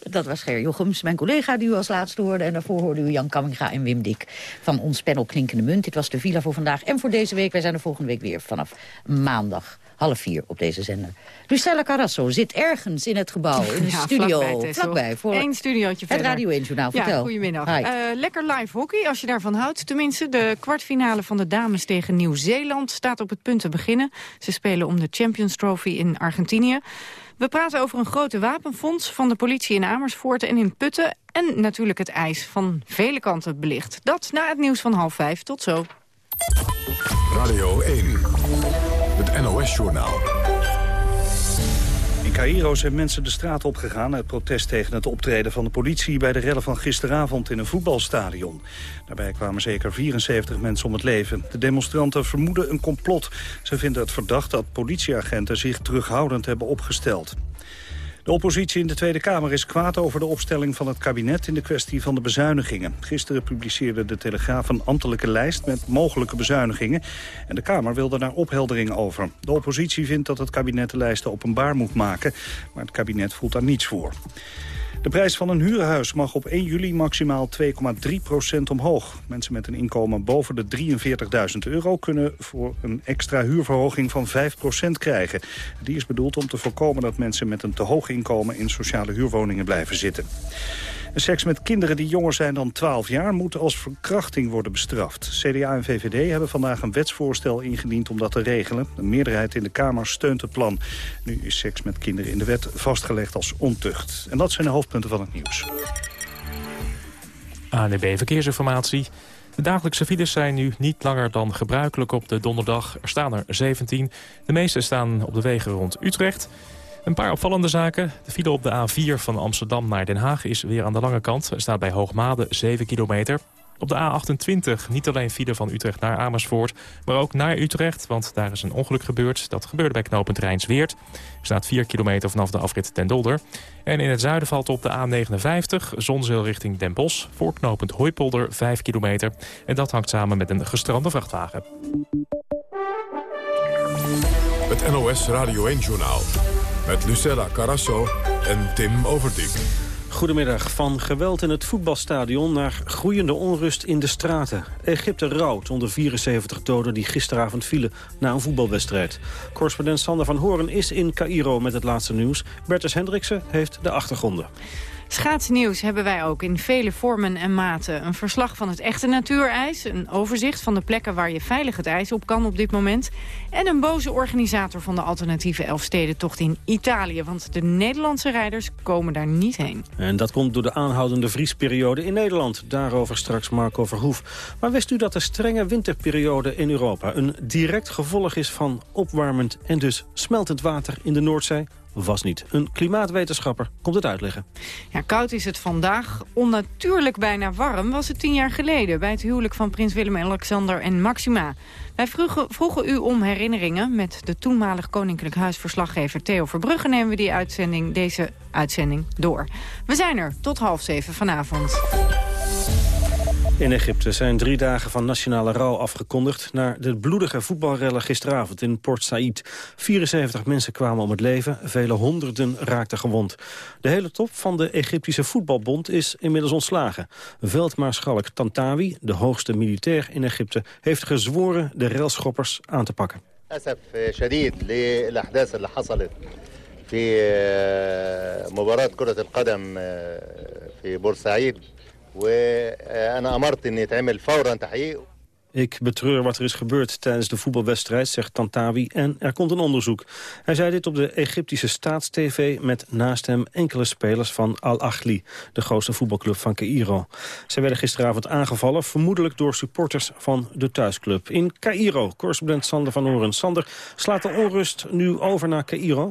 Dat was Ger Jochems, mijn collega die u als laatste hoorde. En daarvoor hoorde u Jan Kamminga en Wim Dik van ons panel Klinkende Munt. Dit was de villa voor vandaag en voor deze week. Wij zijn er volgende week weer vanaf maandag half vier op deze zender. Lucella Carrasso zit ergens in het gebouw, in de Ja, studio. vlakbij, voor Eén studiootje het verder. Radio 1 Journaal. Vertel. Ja, goedemiddag. Eh, lekker live hockey, als je daarvan houdt. Tenminste, de kwartfinale van de dames tegen Nieuw-Zeeland staat op het punt te beginnen. Ze spelen om de Champions Trophy in Argentinië. We praten over een grote wapenfonds van de politie in Amersfoort en in Putten. En natuurlijk het ijs van vele kanten belicht. Dat na het nieuws van half vijf. Tot zo. Radio 1, het NOS-journaal. Ik Cairo zijn mensen de straat opgegaan... uit protest tegen het optreden van de politie... bij de rellen van gisteravond in een voetbalstadion. Daarbij kwamen zeker 74 mensen om het leven. De demonstranten vermoeden een complot. Ze vinden het verdacht dat politieagenten zich terughoudend hebben opgesteld. De oppositie in de Tweede Kamer is kwaad over de opstelling van het kabinet in de kwestie van de bezuinigingen. Gisteren publiceerde de Telegraaf een ambtelijke lijst met mogelijke bezuinigingen. En de Kamer wilde daar opheldering over. De oppositie vindt dat het kabinet de lijsten openbaar moet maken, maar het kabinet voelt daar niets voor. De prijs van een huurhuis mag op 1 juli maximaal 2,3% omhoog. Mensen met een inkomen boven de 43.000 euro... kunnen voor een extra huurverhoging van 5% krijgen. Die is bedoeld om te voorkomen dat mensen met een te hoog inkomen... in sociale huurwoningen blijven zitten. Seks met kinderen die jonger zijn dan 12 jaar moet als verkrachting worden bestraft. CDA en VVD hebben vandaag een wetsvoorstel ingediend om dat te regelen. De meerderheid in de Kamer steunt het plan. Nu is seks met kinderen in de wet vastgelegd als ontucht. En dat zijn de hoofdpunten van het nieuws. ANB Verkeersinformatie. De dagelijkse files zijn nu niet langer dan gebruikelijk op de donderdag. Er staan er 17. De meeste staan op de wegen rond Utrecht. Een paar opvallende zaken. De file op de A4 van Amsterdam naar Den Haag is weer aan de lange kant. Er staat bij Hoogmade 7 kilometer. Op de A28 niet alleen file van Utrecht naar Amersfoort, maar ook naar Utrecht. Want daar is een ongeluk gebeurd. Dat gebeurde bij knooppunt Rijnsweert. Er staat 4 kilometer vanaf de afrit ten Dolder. En in het zuiden valt op de A59 Zonzeel richting Den Bosch. Voor knooppunt Hooipolder 5 kilometer. En dat hangt samen met een gestrande vrachtwagen. Het NOS Radio 1-journaal. Met Lucella Carasso en Tim Overdijk. Goedemiddag. Van geweld in het voetbalstadion naar groeiende onrust in de straten. Egypte rouwt onder 74 doden die gisteravond vielen na een voetbalwedstrijd. Correspondent Sander van Horen is in Cairo met het laatste nieuws. Bertus Hendriksen heeft de achtergronden. Schaatsnieuws hebben wij ook in vele vormen en maten. Een verslag van het echte natuurijs, een overzicht van de plekken waar je veilig het ijs op kan op dit moment. En een boze organisator van de alternatieve Elfstedentocht in Italië. Want de Nederlandse rijders komen daar niet heen. En dat komt door de aanhoudende vriesperiode in Nederland. Daarover straks Marco Verhoef. Maar wist u dat de strenge winterperiode in Europa een direct gevolg is van opwarmend en dus smeltend water in de Noordzee? Was niet. Een klimaatwetenschapper komt het uitleggen. Ja, koud is het vandaag. Onnatuurlijk bijna warm was het tien jaar geleden... bij het huwelijk van prins Willem-Alexander en Maxima. Wij vroegen, vroegen, u om herinneringen. Met de toenmalig Koninklijk Huisverslaggever Theo Verbrugge... nemen we die uitzending, deze uitzending door. We zijn er tot half zeven vanavond. In Egypte zijn drie dagen van nationale rouw afgekondigd... naar de bloedige voetbalrellen gisteravond in Port Said. 74 mensen kwamen om het leven, vele honderden raakten gewond. De hele top van de Egyptische voetbalbond is inmiddels ontslagen. Veldmaarschalk Tantawi, de hoogste militair in Egypte... heeft gezworen de relschoppers aan te pakken. في مباراة كرة القدم في بورسعيد ik betreur wat er is gebeurd tijdens de voetbalwedstrijd, zegt Tantawi, en er komt een onderzoek. Hij zei dit op de Egyptische Staatstv met naast hem enkele spelers van Al-Ahli, de grootste voetbalclub van Cairo. Zij werden gisteravond aangevallen, vermoedelijk door supporters van de thuisclub. In Cairo, correspondent Sander van Oren. Sander, slaat de onrust nu over naar Cairo?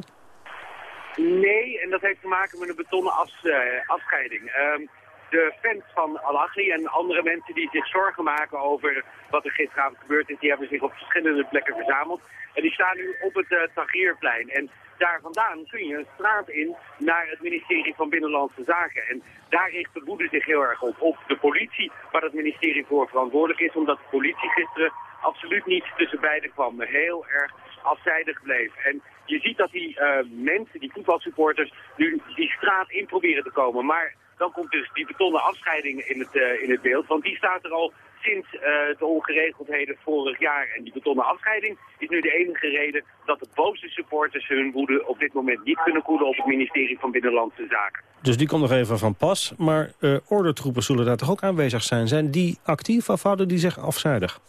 Nee, en dat heeft te maken met een betonnen eh, afscheiding. Ehm, de fans van Al-Aghi en andere mensen die zich zorgen maken over wat er gisteravond gebeurd is, die hebben zich op verschillende plekken verzameld. En die staan nu op het uh. En daar vandaan kun je een straat in naar het ministerie van Binnenlandse Zaken. En daar richt de woede zich heel erg op. Op de politie, waar het ministerie voor verantwoordelijk is, omdat de politie gisteren absoluut niet tussen beiden kwam. Heel erg afzijdig bleef. En je ziet dat die uh, mensen, die voetbalsupporters, nu die straat in proberen te komen. Maar dan komt dus die betonnen afscheiding in het, uh, in het beeld. Want die staat er al sinds uh, de ongeregeldheden vorig jaar. En die betonnen afscheiding is nu de enige reden dat de boze supporters hun woede op dit moment niet kunnen koelen op het ministerie van Binnenlandse Zaken. Dus die komt nog even van pas. Maar uh, ordertroepen zullen daar toch ook aanwezig zijn. Zijn die actief of houden die zich afzijdig?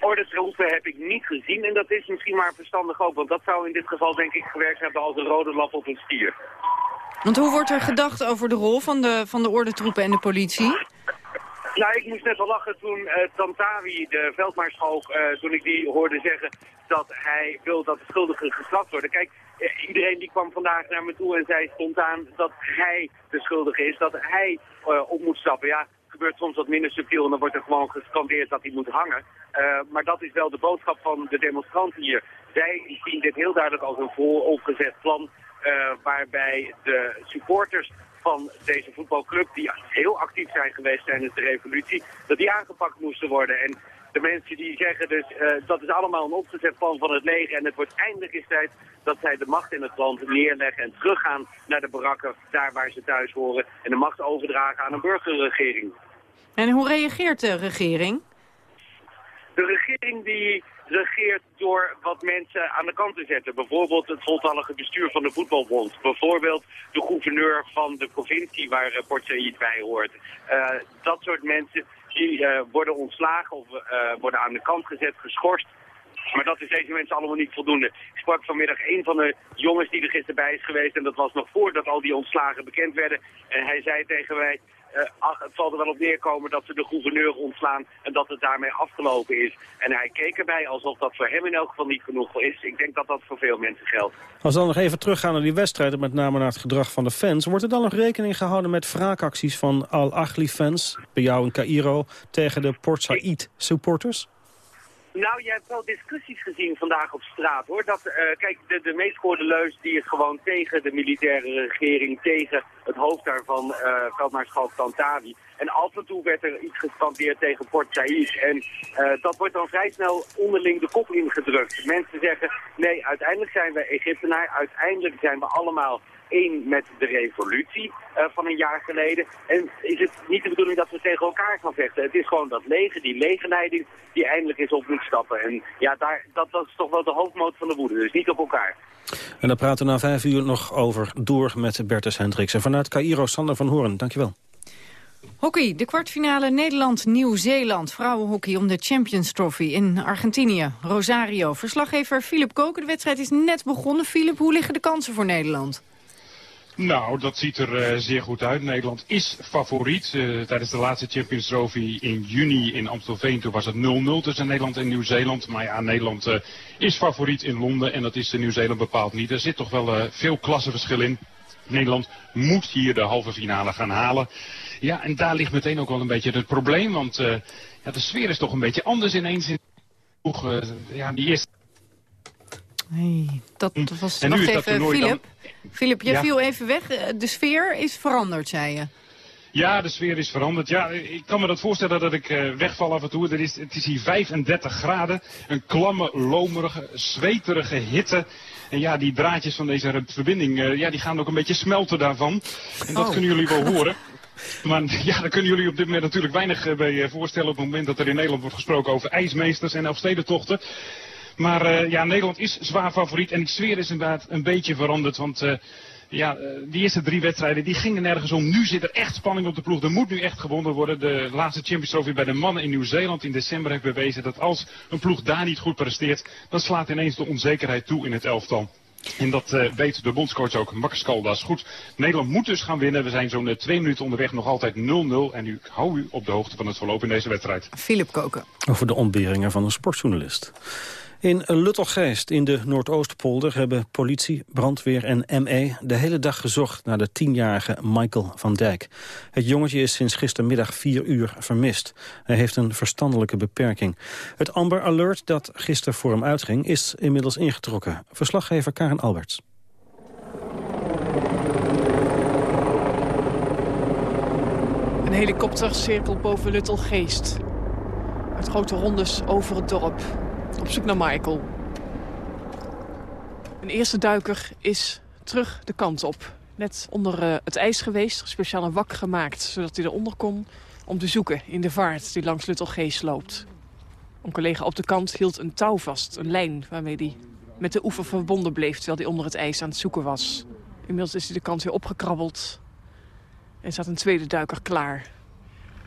Ordertroepen heb ik niet gezien en dat is misschien maar verstandig ook. Want dat zou in dit geval denk ik gewerkt hebben als een rode lap op een stier. Want hoe wordt er gedacht over de rol van de, van de ordentroepen en de politie? Nou, ik moest net wel lachen toen uh, Tantawi, de veldmaarschalk, uh, toen ik die hoorde zeggen dat hij wil dat de schuldigen gestraft worden. Kijk, uh, iedereen die kwam vandaag naar me toe en zei spontaan dat hij de schuldige is, dat hij op moet stappen. Ja, gebeurt soms wat minder subtiel en dan wordt er gewoon gescandeerd dat hij moet hangen. maar dat is wel de boodschap van de demonstranten hier. Zij zien dit heel duidelijk als een vooropgezet plan waarbij de supporters van deze voetbalclub, die heel actief zijn geweest tijdens de revolutie, dat die aangepakt moesten worden. En de mensen die zeggen dus, uh, dat is allemaal een opgezet plan van het leger en het wordt eindelijk eens tijd dat zij de macht in het land neerleggen en teruggaan naar de barakken, daar waar ze thuis horen, en de macht overdragen aan een burgerregering. En hoe reageert de regering? De regering die regeert door wat mensen aan de kant te zetten. Bijvoorbeeld het voltallige bestuur van de voetbalbond. Bijvoorbeeld de gouverneur van de provincie waar uh, Port Said bij hoort. Uh, dat soort mensen die uh, worden ontslagen of worden aan de kant gezet, geschorst. Maar dat is deze mensen allemaal niet voldoende. Ik sprak vanmiddag een van de jongens die er gisteren bij is geweest. En dat was nog voordat al die ontslagen bekend werden. En hij zei tegen mij, ach, het zal er wel op neerkomen dat ze de gouverneur ontslaan en dat het daarmee afgelopen is. En hij keek erbij alsof dat voor hem in elk geval niet genoeg is. Ik denk dat dat voor veel mensen geldt. Als we dan nog even teruggaan naar die wedstrijden, met name naar het gedrag van de fans, wordt er dan nog rekening gehouden met wraakacties van Al-Achli-fans, bij jou in Cairo, tegen de Port Said supporters? Nou, je hebt wel discussies gezien vandaag op straat, hoor. Dat, uh, kijk, de, de meest leus die gewoon tegen de militaire regering, tegen het hoofd daarvan, uh, veldmaarschalk Tantawi. En af en toe werd er iets gespandeerd tegen Port Said. En uh, dat wordt dan vrij snel onderling de kop ingedrukt. Mensen zeggen, nee, uiteindelijk zijn we Egyptenaar, uiteindelijk zijn we allemaal één met de revolutie uh, van een jaar geleden. En is het niet de bedoeling dat we tegen elkaar gaan vechten. Het is gewoon dat leger, die legerleiding, die eindelijk eens op moet stappen. En ja, daar, dat, dat is toch wel de hoofdmoot van de woede, dus niet op elkaar. En daar praten we na vijf uur nog over door met Bertus Hendricks. En vanuit Cairo, Sander van Hoorn, dankjewel. Hockey, de kwartfinale Nederland-Nieuw-Zeeland. Vrouwenhockey om de Champions Trophy in Argentinië. Rosario, verslaggever Philip Koken. De wedstrijd is net begonnen. Philip, hoe liggen de kansen voor Nederland? Nou, dat ziet er uh, zeer goed uit. Nederland is favoriet. Uh, tijdens de laatste Champions Trophy in juni in Amstelveen toen was het 0-0 tussen Nederland en Nieuw-Zeeland. Maar ja, Nederland uh, is favoriet in Londen en dat is de Nieuw-Zeeland bepaald niet. Er zit toch wel veel klassenverschil in. Nederland moet hier de halve finale gaan halen. Ja, en daar ligt meteen ook wel een beetje het probleem. Want ja, de sfeer is toch een beetje anders ineens. In ja, die eerste Hey, dat was... En Wacht even, Filip. Filip, jij viel even weg. Eh, de sfeer is veranderd, zei je. Ja, de sfeer is veranderd. Ja, ik kan me dat voorstellen dat ik uh, wegval af en toe. Er is, het is hier 35 graden. Een klamme, lomerige, zweterige hitte. En ja, die draadjes van deze verbinding, uh, ja, die gaan ook een beetje smelten daarvan. En dat oh. kunnen jullie wel horen. Maar ja, daar kunnen jullie op dit moment natuurlijk weinig bij voorstellen... op het moment dat er in Nederland wordt gesproken over ijsmeesters en Elfstedentochten. Maar uh, ja, Nederland is zwaar favoriet en de sfeer is inderdaad een beetje veranderd. Want uh, ja, uh, die eerste drie wedstrijden die gingen nergens om. Nu zit er echt spanning op de ploeg. Er moet nu echt gewonnen worden. De laatste Champions Trophy bij de mannen in Nieuw-Zeeland in december heeft bewezen dat als een ploeg daar niet goed presteert, dan slaat ineens de onzekerheid toe in het elftal. En dat uh, weet de bondscoach ook, Max Kaldas. Goed, Nederland moet dus gaan winnen. We zijn zo'n twee minuten onderweg, nog altijd 0-0. En nu hou u op de hoogte van het verloop in deze wedstrijd. Philip Koken. Over de ontberingen van een sportjournalist. In Luttelgeest in de Noordoostpolder hebben politie, brandweer en ME de hele dag gezocht naar de tienjarige Michael van Dijk. Het jongetje is sinds gistermiddag vier uur vermist. Hij heeft een verstandelijke beperking. Het Amber Alert dat gisteren voor hem uitging is inmiddels ingetrokken. Verslaggever Karen Alberts. Een helikopter cirkelt boven Luttelgeest. Uit grote rondes over het dorp op zoek naar Michael. Een eerste duiker is terug de kant op. Net onder uh, het ijs geweest, speciaal een wak gemaakt... zodat hij eronder kon om te zoeken in de vaart die langs Luttelgeest loopt. Een collega op de kant hield een touw vast, een lijn... waarmee hij met de oever verbonden bleef terwijl hij onder het ijs aan het zoeken was. Inmiddels is hij de kant weer opgekrabbeld en staat een tweede duiker klaar.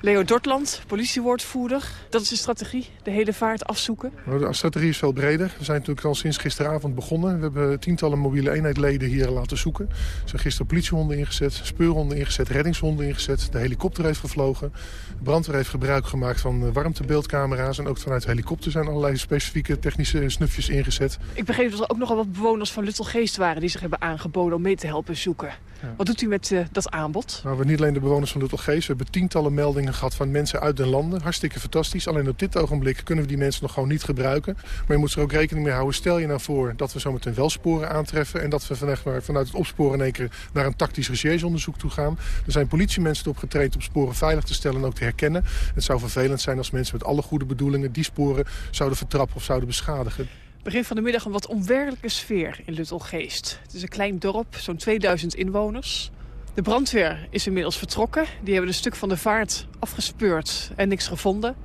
Leo Dortland, politiewoordvoerder. Dat is de strategie, de hele vaart afzoeken? Nou, de strategie is veel breder. We zijn natuurlijk al sinds gisteravond begonnen. We hebben tientallen mobiele eenheidleden hier laten zoeken. Er zijn gisteren politiehonden ingezet, speurhonden ingezet, reddingshonden ingezet. De helikopter heeft gevlogen. De brandweer heeft gebruik gemaakt van eh, warmtebeeldcamera's. En ook vanuit de helikopter zijn allerlei specifieke technische snufjes ingezet. Ik begreep dat er ook nogal wat bewoners van Luttelgeest waren... die zich hebben aangeboden om mee te helpen zoeken. Wat doet u met uh, dat aanbod? Nou, we hebben niet alleen de bewoners van Luttelgeest. We hebben tientallen meldingen gehad van mensen uit de landen. Hartstikke fantastisch. Alleen op dit ogenblik kunnen we die mensen nog gewoon niet gebruiken. Maar je moet er ook rekening mee houden. Stel je nou voor dat we zometeen wel sporen aantreffen... en dat we vanuit, vanuit het opsporen in één keer naar een tactisch rechercheonderzoek toe gaan. Er zijn politiemensen erop getraind om sporen veilig te stellen en ook te herkennen. Het zou vervelend zijn als mensen met alle goede bedoelingen... die sporen zouden vertrappen of zouden beschadigen. Begin van de middag een wat onwerkelijke sfeer in Luttelgeest. Het is een klein dorp, zo'n 2000 inwoners. De brandweer is inmiddels vertrokken. Die hebben een stuk van de vaart afgespeurd en niks gevonden.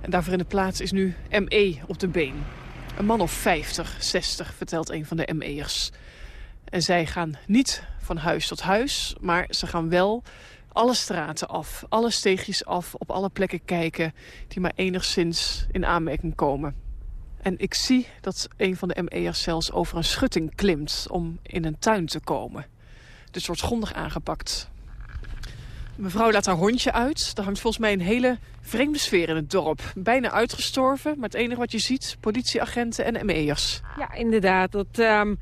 En daarvoor in de plaats is nu ME op de been. Een man of 50, 60, vertelt een van de ME'ers. En zij gaan niet van huis tot huis, maar ze gaan wel alle straten af, alle steegjes af, op alle plekken kijken die maar enigszins in aanmerking komen. En ik zie dat een van de ME'ers zelfs over een schutting klimt om in een tuin te komen dus wordt grondig aangepakt. Mevrouw laat haar hondje uit. Er hangt volgens mij een hele vreemde sfeer in het dorp. Bijna uitgestorven, maar het enige wat je ziet... politieagenten en ME'ers. Ja, inderdaad. Dat, ehm,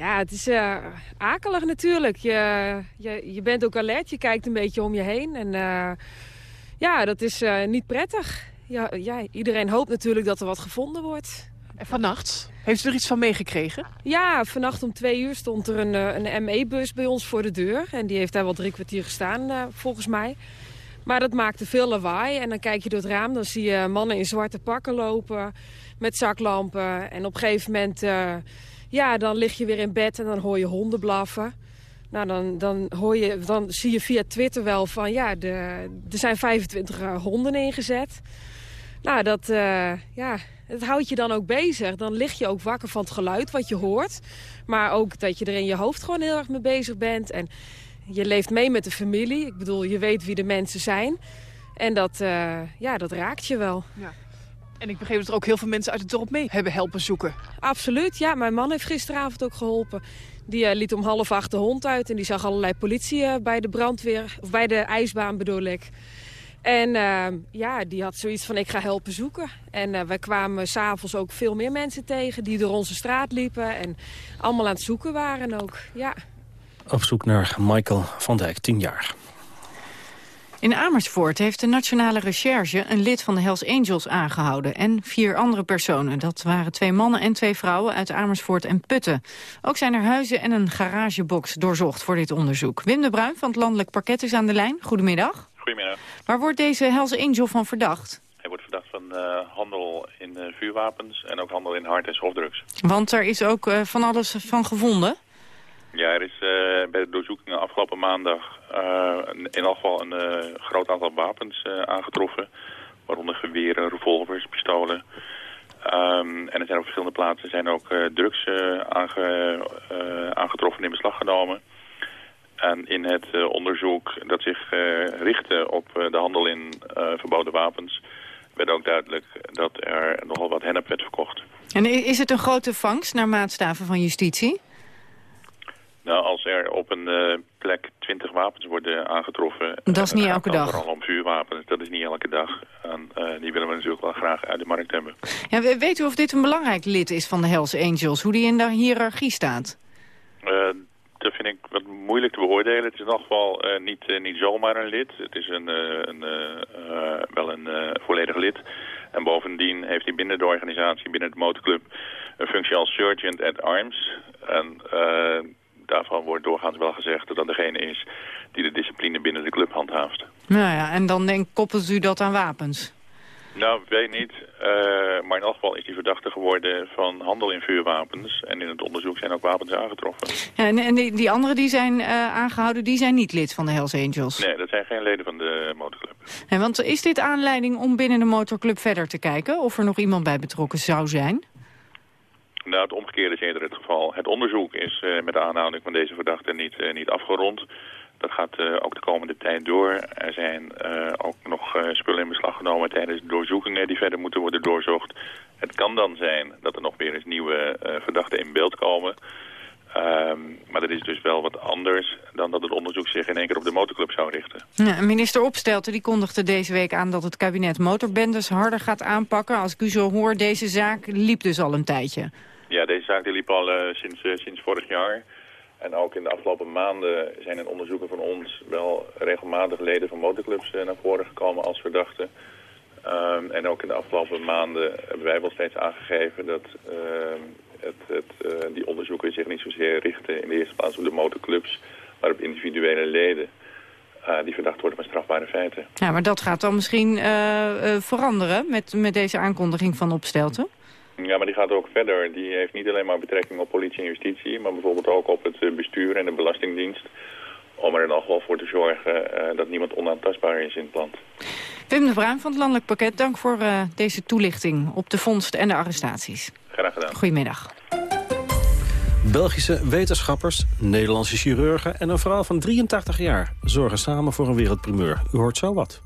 ja, het is uh, akelig natuurlijk. Je, je, je bent ook alert, je kijkt een beetje om je heen. En uh, ja, dat is uh, niet prettig. Ja, ja, iedereen hoopt natuurlijk dat er wat gevonden wordt. En vannacht? Heeft u er iets van meegekregen? Ja, vannacht om twee uur stond er een, eh, een ME-bus bij ons voor de deur. En die heeft daar wel drie kwartier gestaan, volgens mij. Maar dat maakte veel lawaai. En dan kijk je door het raam, dan zie je mannen in zwarte pakken lopen... met zaklampen. En op een gegeven moment, ja, dan lig je weer in bed en dan hoor je honden blaffen. Nou, dan, dan, hoor je, dan zie je via Twitter wel van, ja, de, er zijn 25 honden ingezet. Nou, dat, uh, ja, het houdt je dan ook bezig. Dan lig je ook wakker van het geluid wat je hoort. Maar ook dat je er in je hoofd gewoon heel erg mee bezig bent. En je leeft mee met de familie. Ik bedoel, je weet wie de mensen zijn. En dat, uh, ja, dat raakt je wel. Ja. En ik begreep dat er ook heel veel mensen uit het dorp mee hebben helpen zoeken. Absoluut, ja. Mijn man heeft gisteravond ook geholpen. Die uh, liet om half acht de hond uit en die zag allerlei politie uh, bij de brandweer, of bij de ijsbaan bedoel ik. En uh, ja, die had zoiets van ik ga helpen zoeken. En uh, wij kwamen s'avonds ook veel meer mensen tegen die door onze straat liepen. En allemaal aan het zoeken waren ook, ja. Op zoek naar Michael van Dijk, 10 jaar. In Amersfoort heeft de Nationale Recherche een lid van de Hells Angels aangehouden. En vier andere personen. Dat waren twee mannen en twee vrouwen uit Amersfoort en Putten. Ook zijn er huizen en een garagebox doorzocht voor dit onderzoek. Wim de Bruin van het Landelijk Parket is aan de lijn. Goedemiddag. Goedemiddag. Waar wordt deze Hells Angel van verdacht? Hij wordt verdacht van uh, handel in uh, vuurwapens en ook handel in hard- en softdrugs. Want er is ook uh, van alles van gevonden? Ja, er is bij de doorzoekingen afgelopen maandag in elk geval een groot aantal wapens aangetroffen. Waaronder geweren, revolvers, pistolen. Um, en er zijn op verschillende plaatsen zijn ook drugs aange, aangetroffen in beslag genomen. En in het uh, onderzoek dat zich uh, richtte op uh, de handel in verboden wapens... werd ook duidelijk dat er nogal wat hennep werd verkocht. En is het een grote vangst naar maatstaven van justitie? Nou, als er op een plek 20 wapens worden aangetroffen... Dat is niet elke dag? Vooral om vuurwapens, dat is niet elke dag. En die willen we natuurlijk wel graag uit de markt hebben. Ja, weet u of dit een belangrijk lid is van de Hells Angels? Hoe die in de hiërarchie staat? dat vind ik wat moeilijk te beoordelen. Het is in elk geval uh, niet, niet zomaar een lid. Het is een, een, wel een volledig lid. En bovendien heeft hij binnen de organisatie, binnen de motorclub, een functie als sergeant at arms. En daarvan wordt doorgaans wel gezegd dat dat degene is die de discipline binnen de club handhaaft. Nou ja, en dan denk, koppelt u dat aan wapens? Nou, weet niet. Uh, maar in elk geval is hij verdachte geworden van handel in vuurwapens. En in het onderzoek zijn ook wapens aangetroffen. Ja, en, en die, die anderen die zijn uh, aangehouden, die zijn niet lid van de Hells Angels? Nee, dat zijn geen leden van de motorclub. En want is dit aanleiding om binnen de motorclub verder te kijken? Of er nog iemand bij betrokken zou zijn? Nou, het omgekeerde is eerder het geval. Het onderzoek is uh, met aanhouding van deze verdachte niet, niet afgerond. Dat gaat ook de komende tijd door. Er zijn ook nog spullen in beslag genomen tijdens de doorzoekingen die verder moeten worden doorzocht. Het kan dan zijn dat er nog weer eens nieuwe verdachten in beeld komen. Ehm, maar dat is dus wel wat anders dan dat het onderzoek zich in één keer op de motorclub zou richten. Ja, minister Opstelten die kondigde deze week aan dat het kabinet motorbendes harder gaat aanpakken. Als ik u zo hoor, deze zaak liep dus al een tijdje. Ja, deze zaak die liep al uh, sinds, uh, sinds vorig jaar. En ook in de afgelopen maanden zijn in onderzoeken van ons wel regelmatig leden van motorclubs uh, naar voren gekomen als verdachten. Um, en ook in de afgelopen maanden hebben wij wel steeds aangegeven dat ehm, het, het, die onderzoeken zich niet zozeer richten in de eerste plaats op de motorclubs, maar op individuele leden. Die verdacht worden van strafbare feiten. Ja, maar dat gaat dan misschien veranderen met, met deze aankondiging van Opstelten? Ja, maar die gaat ook verder. Die heeft niet alleen maar betrekking op politie en justitie... maar bijvoorbeeld ook op het bestuur en de belastingdienst... om er in elk geval voor te zorgen dat niemand onaantastbaar is in het land. Wim de Bruin van het Landelijk Pakket, dank voor deze toelichting... op de vondst en de arrestaties. Graag gedaan. Goedemiddag. Belgische wetenschappers, Nederlandse chirurgen en een vrouw van 83 jaar... zorgen samen voor een wereldprimeur. U hoort zo wat.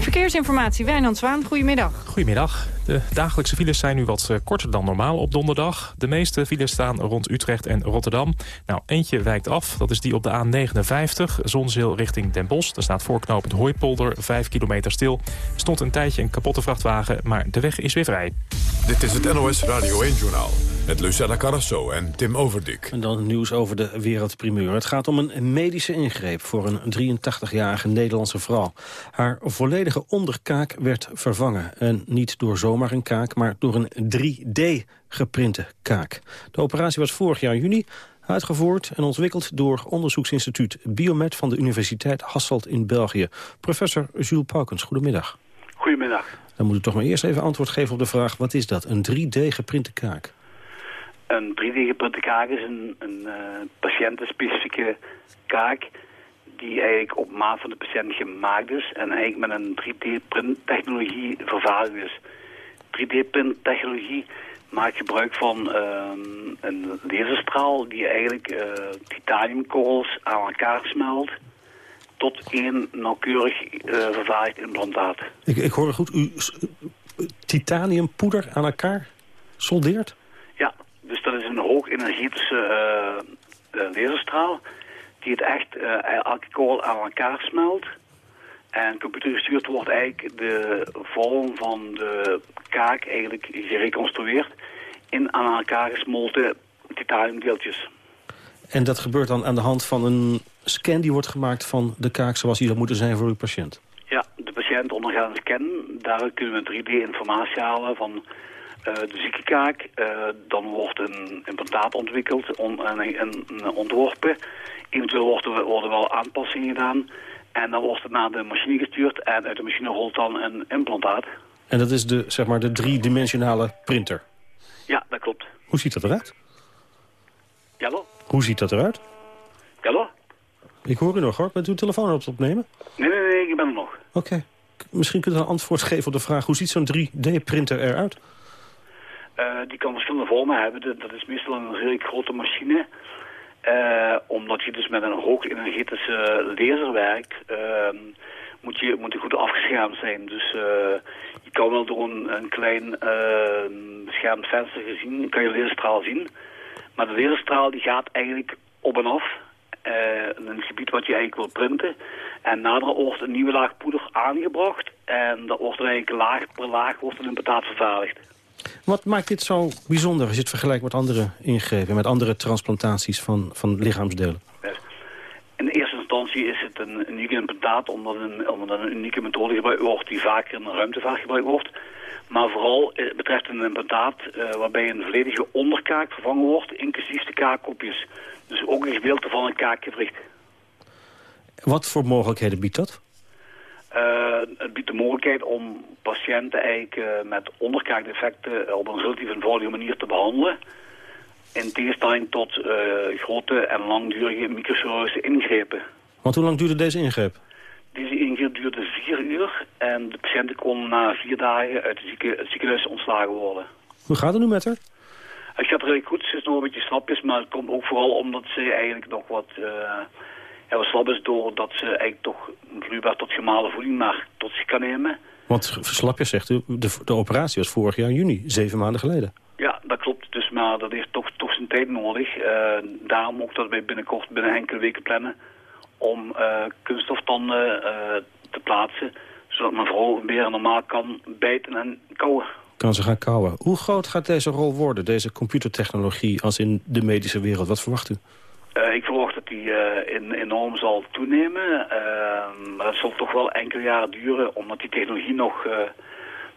Verkeersinformatie, Wijnand Zwaan, goedemiddag. Goedemiddag. De dagelijkse files zijn nu wat eh, korter dan normaal op donderdag. De meeste files staan rond Utrecht en Rotterdam. Nou, eentje wijkt af. Dat is die op de A59, Zonzeel richting Den Bosch. Daar staat voorknopend Hooipolder, 5 kilometer stil. Er stond een tijdje een kapotte vrachtwagen, maar de weg is weer vrij. Dit is het NOS Radio 1-journaal met Lucella Carrasso en Tim Overdik. En dan nieuws over de wereldprimeur. Het gaat om een medische ingreep voor een 83-jarige Nederlandse vrouw. Haar volledige onderkaak werd vervangen. En niet door zomaar een kaak, maar door een 3D geprinte kaak. De operatie was vorig jaar juni uitgevoerd en ontwikkeld door onderzoeksinstituut Biomed van de Universiteit Hasselt in België. Professor Jules Paukens, goedemiddag. Goedemiddag. Dan moet u toch maar eerst even antwoord geven op de vraag, wat is dat, een 3D geprinte kaak? Een 3D-geprinte kaak is een, een uh, patiëntenspecifieke kaak die eigenlijk op maat van de patiënt gemaakt is en eigenlijk met een 3D-printtechnologie vervaardigd is. 3D-printtechnologie maakt gebruik van uh, een laserstraal die eigenlijk uh, titaniumkorrels aan elkaar smelt tot één nauwkeurig uh, vervaardigd implantaat. Ik, ik hoor goed, u titaniumpoeder aan elkaar soldeert? Ja, dus dat is een hoog energetische uh, laserstraal die het echt uh, elke korrel aan elkaar smelt. En computergestuurd wordt eigenlijk de vorm van de kaak eigenlijk gereconstrueerd in aan elkaar gesmolten titaniumdeeltjes. En dat gebeurt dan aan de hand van een scan die wordt gemaakt van de kaak zoals die zou moeten zijn voor uw patiënt? Ja, de patiënt ondergaat een scan. Daar kunnen we 3D-informatie halen van uh, de ziekenkaak. Uh, dan wordt een implantaat ontwikkeld en, en, ontworpen. Eventueel worden, worden wel aanpassingen gedaan. En dan wordt het naar de machine gestuurd en uit de machine rolt dan een implantaat. En dat is de, zeg maar, de driedimensionale printer? Ja, dat klopt. Hoe ziet dat eruit? Hallo? Hoe ziet dat eruit? Hallo? Ik hoor u nog hoor. Bent u telefoon op te opnemen? Nee, nee, nee, ik ben er nog. Oké. Misschien kunt u een antwoord geven op de vraag... hoe ziet zo'n 3D-printer eruit? Uh, die kan verschillende vormen hebben. Dat is meestal een redelijk grote machine. Uh, omdat je dus met een hoog energetische laser werkt, uh, moet, je, moet je goed afgeschermd zijn. Dus uh, je kan wel door een, klein beschermd venster gezien, kan je laserstraal zien. Maar de laserstraal die gaat eigenlijk op en af. in een gebied wat je eigenlijk wil printen. En nader wordt een nieuwe laag poeder aangebracht. En dat wordt eigenlijk laag per laag wordt een implantaat vervaardigd. Wat maakt dit zo bijzonder als je het vergelijkt met andere ingrepen... met andere transplantaties van, van lichaamsdelen? In eerste instantie is het een unieke implantaat... omdat een, omdat een unieke methode gebruikt wordt die vaker in de ruimtevaart gebruikt wordt. Maar vooral eh, betreft een implantaat uh, waarbij een volledige onderkaak vervangen wordt... inclusief de kaakkopjes. Dus ook een gedeelte van een kaakgewricht. Wat voor mogelijkheden biedt dat? Uh, het biedt de mogelijkheid om patiënten eigenlijk uh, met onderkaakdefecten op een relatief eenvoudige manier te behandelen. In tegenstelling tot uh, grote en langdurige microchirurgische ingrepen. Want hoe lang duurde deze ingreep? Deze ingreep duurde vier uur en de patiënten kon na vier dagen uit het ziekenhuis ontslagen worden. Hoe gaat het nu met haar? Het gaat redelijk goed, ze is nog een beetje slapjes, maar het komt ook vooral omdat ze eigenlijk nog wat Ja, wat slap is doordat ze eigenlijk toch vloeibaar tot gemalen voeding maar tot zich kan nemen. Want verslap je zegt u, de, de operatie was vorig jaar juni, zeven maanden geleden. Ja, dat klopt. Dus, maar dat heeft toch, toch zijn tijd nodig. Uh, daarom ook dat wij binnenkort, binnen enkele weken plannen... om uh, kunststoftanden uh, te plaatsen... zodat mijn vrouw weer normaal kan bijten en kauwen. Kan ze gaan kauwen. Hoe groot gaat deze rol worden, deze computertechnologie... als in de medische wereld? Wat verwacht u? Ik verwacht dat die in, enorm zal toenemen. maar dat zal toch wel enkele jaren duren... omdat die technologie nog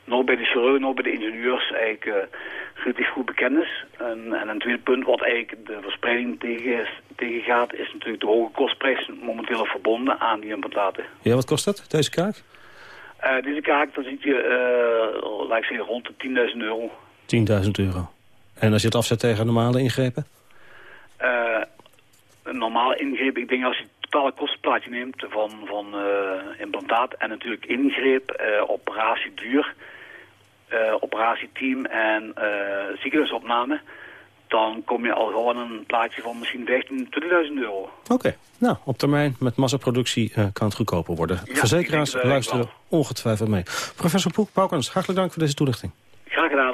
nog bij de chirurgen, nog bij de ingenieurs eigenlijk relatief goed bekend is. En, en, een tweede punt wat eigenlijk de verspreiding tegen, tegengaat... is natuurlijk de hoge kostprijs momenteel verbonden aan die implantaten. Ja, wat kost dat, deze kaak? Deze kaak, dan zit je, laat ik zeggen, rond de 10.000 euro. 10.000 euro. En als je het afzet tegen normale ingrepen? Een normale ingreep, ik denk als je het totale kostenplaatje neemt van, van implantaat en natuurlijk ingreep, operatie duur uh, operatieteam en uh, ziekenhuisopname... dan kom je al gewoon een plaatje van misschien 15.000, 20.000 euro. Oké, nou, op termijn met massaproductie uh, kan het goedkoper worden. Ja, Verzekeraars luisteren ongetwijfeld mee. Professor Poek, Paukens, hartelijk dank voor deze toelichting. Graag gedaan.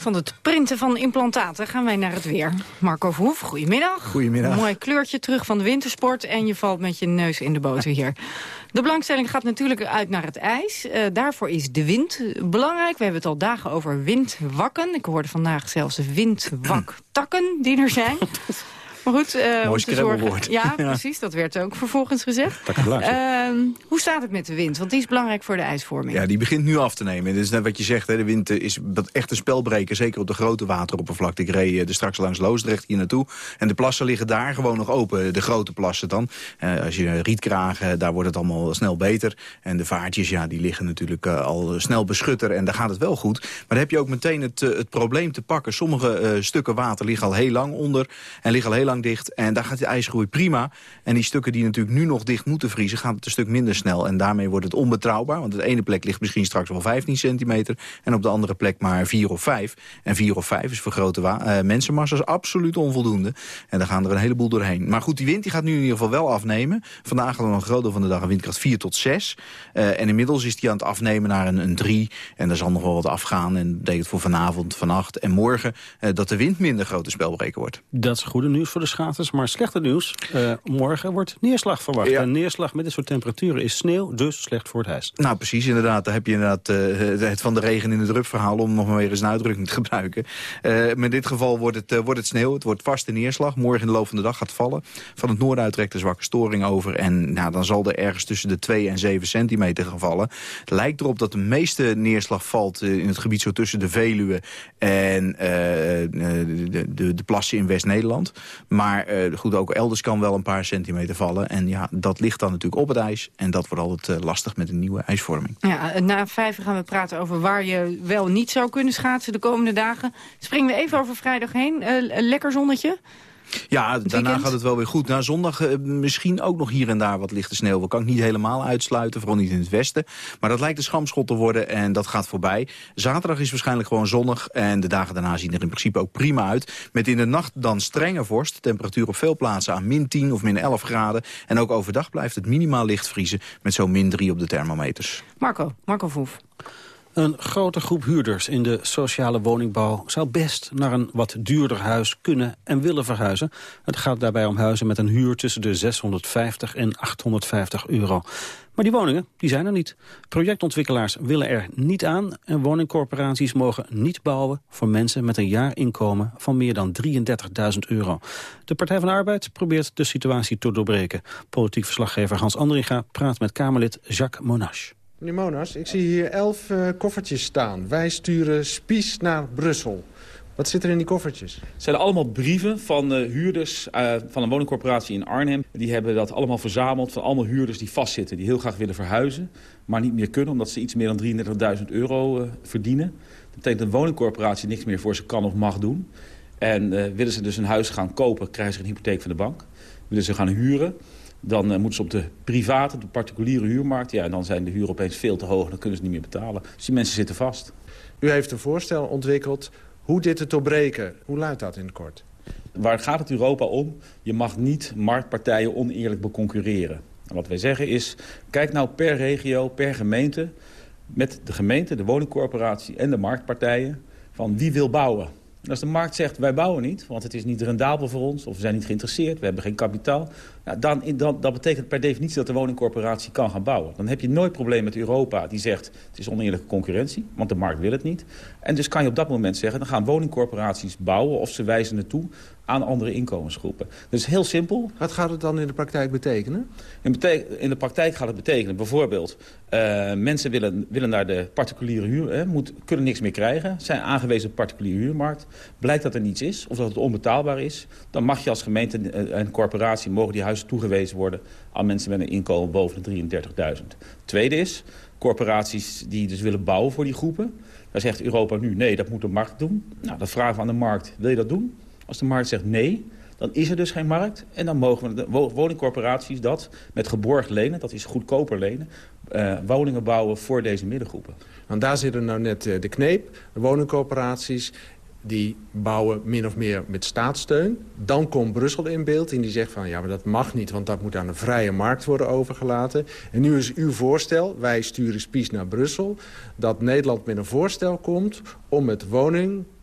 Van het printen van implantaten gaan wij naar het weer. Marco Verhoef, goedemiddag. Goedemiddag. mooi kleurtje terug van de wintersport en je valt met je neus in de boter hier. De belangstelling gaat natuurlijk uit naar het ijs. Uh, daarvoor is de wind belangrijk. We hebben het al dagen over windwakken. Ik hoorde vandaag zelfs windwaktakken die er zijn. Maar goed, uh, Mooi zorgen... Ja, ja, precies. Dat werd ook vervolgens gezegd. Uh, hoe staat het met de wind? Want die is belangrijk voor de ijsvorming. Ja, die begint nu af te nemen. Dat is net wat je zegt. Hè. De wind is echt een spelbreker. Zeker op de grote wateroppervlakte. Ik reed er straks langs Loosdrecht hier naartoe. En de plassen liggen daar gewoon nog open. De grote plassen dan. Uh, als je rietkragen, daar wordt het allemaal snel beter. En de vaartjes, ja, die liggen natuurlijk al snel beschutter. En daar gaat het wel goed. Maar dan heb je ook meteen het, het probleem te pakken. Sommige stukken water liggen al heel lang onder. En liggen al heel lang dicht. En daar gaat de ijsgroei prima. En die stukken die natuurlijk nu nog dicht moeten vriezen... gaat het een stuk minder snel. En daarmee wordt het onbetrouwbaar. Want de ene plek ligt misschien straks wel 15 centimeter... en op de andere plek maar 4 of 5. En 4 of 5 is voor grote uh, mensenmassa's absoluut onvoldoende. En daar gaan er een heleboel doorheen. Maar goed, die wind die gaat nu in ieder geval wel afnemen. Vandaag hadden we een groot van de dag een windkracht 4 tot 6. Uh, eh, en inmiddels is die aan het afnemen naar een, een 3. En er zal nog wel wat afgaan. En dat betekent voor vanavond, vannacht en morgen... Uh, dat de wind minder grote spelbreker wordt. Dat is goede nieuws voor de schaters. Maar slechte nieuws, uh, morgen wordt neerslag verwacht. En neerslag met dit soort temperaturen is sneeuw, dus slecht voor het ijs. Nou, precies, inderdaad. Daar heb je inderdaad uh, het van de regen in het drup verhaal... om nog maar weer eens een uitdrukking te gebruiken. Uh, maar in dit geval wordt het, wordt het sneeuw. Het wordt vaste neerslag. Morgen in de loop van de dag gaat vallen. Van het noorden uit trekt de zwakke storing over. En nou, dan zal er ergens tussen de 2 en 7 centimeter gaan vallen. Het lijkt erop dat de meeste neerslag valt in het gebied zo tussen de Veluwe... en de, de, de plassen in West-Nederland. Maar uh, goed, ook elders kan wel een paar centimeter vallen. En ja, dat ligt dan natuurlijk op het ijs. En dat wordt altijd uh, lastig met een nieuwe ijsvorming. Ja, na vijf gaan we praten over waar je wel niet zou kunnen schaatsen de komende dagen. Springen we even over vrijdag heen. Uh, lekker zonnetje. Ja, daarna gaat het wel weer goed. Na zondag uh, misschien ook nog hier en daar wat lichte sneeuw. Dat kan ik niet helemaal uitsluiten, vooral niet in het westen. Maar dat lijkt een schamschot te worden en dat gaat voorbij. Zaterdag is waarschijnlijk gewoon zonnig. En de dagen daarna zien er in principe ook prima uit. Met in de nacht dan strenge vorst. Temperatuur op veel plaatsen aan min 10 of min 11 graden. En ook overdag blijft het minimaal licht vriezen met zo'n min 3 op de thermometers. Marco, Marco Voef. Een grote groep huurders in de sociale woningbouw zou best naar een wat duurder huis kunnen en willen verhuizen. Het gaat daarbij om huizen met een huur tussen de 650 en 850 euro. Maar die woningen die zijn er niet. Projectontwikkelaars willen er niet aan en woningcorporaties mogen niet bouwen voor mensen met een jaarinkomen van meer dan 33.000 euro. De Partij van de Arbeid probeert de situatie te doorbreken. Politiek verslaggever Hans Andringa praat met Kamerlid Jacques Monash. Meneer Monas, ik zie hier elf uh, koffertjes staan. Wij sturen spies naar Brussel. Wat zit er in die koffertjes? Het zijn allemaal brieven van uh, huurders uh, van een woningcorporatie in Arnhem. Die hebben dat allemaal verzameld van allemaal huurders die vastzitten. Die heel graag willen verhuizen, maar niet meer kunnen omdat ze iets meer dan 33.000 euro verdienen. Dat betekent een woningcorporatie niks meer voor ze kan of mag doen. En willen ze dus een huis gaan kopen, krijgen ze een hypotheek van de bank. Willen ze gaan huren, dan uh, moeten ze op de private, de particuliere huurmarkt. Ja, en dan zijn de huur opeens veel te hoog en dan kunnen ze niet meer betalen. Dus die mensen zitten vast. U heeft een voorstel ontwikkeld hoe dit te doorbreken. Hoe luidt dat in het kort? Waar gaat het Europa om? Je mag niet marktpartijen oneerlijk beconcurreren. En wat wij zeggen is, kijk nou per regio, per gemeente... met de gemeente, de woningcorporatie en de marktpartijen... van wie wil bouwen. En als de markt zegt, wij bouwen niet, want het is niet rendabel voor ons... of we zijn niet geïnteresseerd, we hebben geen kapitaal... Nou, dan, dan, dat betekent per definitie dat de woningcorporatie kan gaan bouwen. Dan heb je nooit probleem met Europa die zegt... het is oneerlijke concurrentie, want de markt wil het niet. En dus kan je op dat moment zeggen... dan gaan woningcorporaties bouwen of ze wijzen het toe aan andere inkomensgroepen. Dus heel simpel. Wat gaat het dan in de praktijk betekenen? In, in de praktijk gaat het betekenen bijvoorbeeld... Uh, mensen willen, willen naar de particuliere huur, hè, moet, kunnen niks meer krijgen. Zijn aangewezen op de particuliere huurmarkt. Blijkt dat er niets is of dat het onbetaalbaar is... dan mag je als gemeente en corporatie mogen die huizen toegewezen worden... aan mensen met een inkomen boven de 33.000. Tweede is, corporaties die dus willen bouwen voor die groepen... daar zegt Europa nu, nee, dat moet de markt doen. Nou, dan vragen we aan de markt, wil je dat doen? Als de markt zegt nee, dan is er dus geen markt. En dan mogen de woningcorporaties dat met geborgd lenen, dat is goedkoper lenen... Uh, woningen bouwen voor deze middengroepen. Want daar zit nou net uh, de kneep. De woningcorporaties die bouwen min of meer met staatssteun. Dan komt Brussel in beeld en die zegt van... ja, maar dat mag niet, want dat moet aan de vrije markt worden overgelaten. En nu is uw voorstel, wij sturen spies naar Brussel... dat Nederland met een voorstel komt om met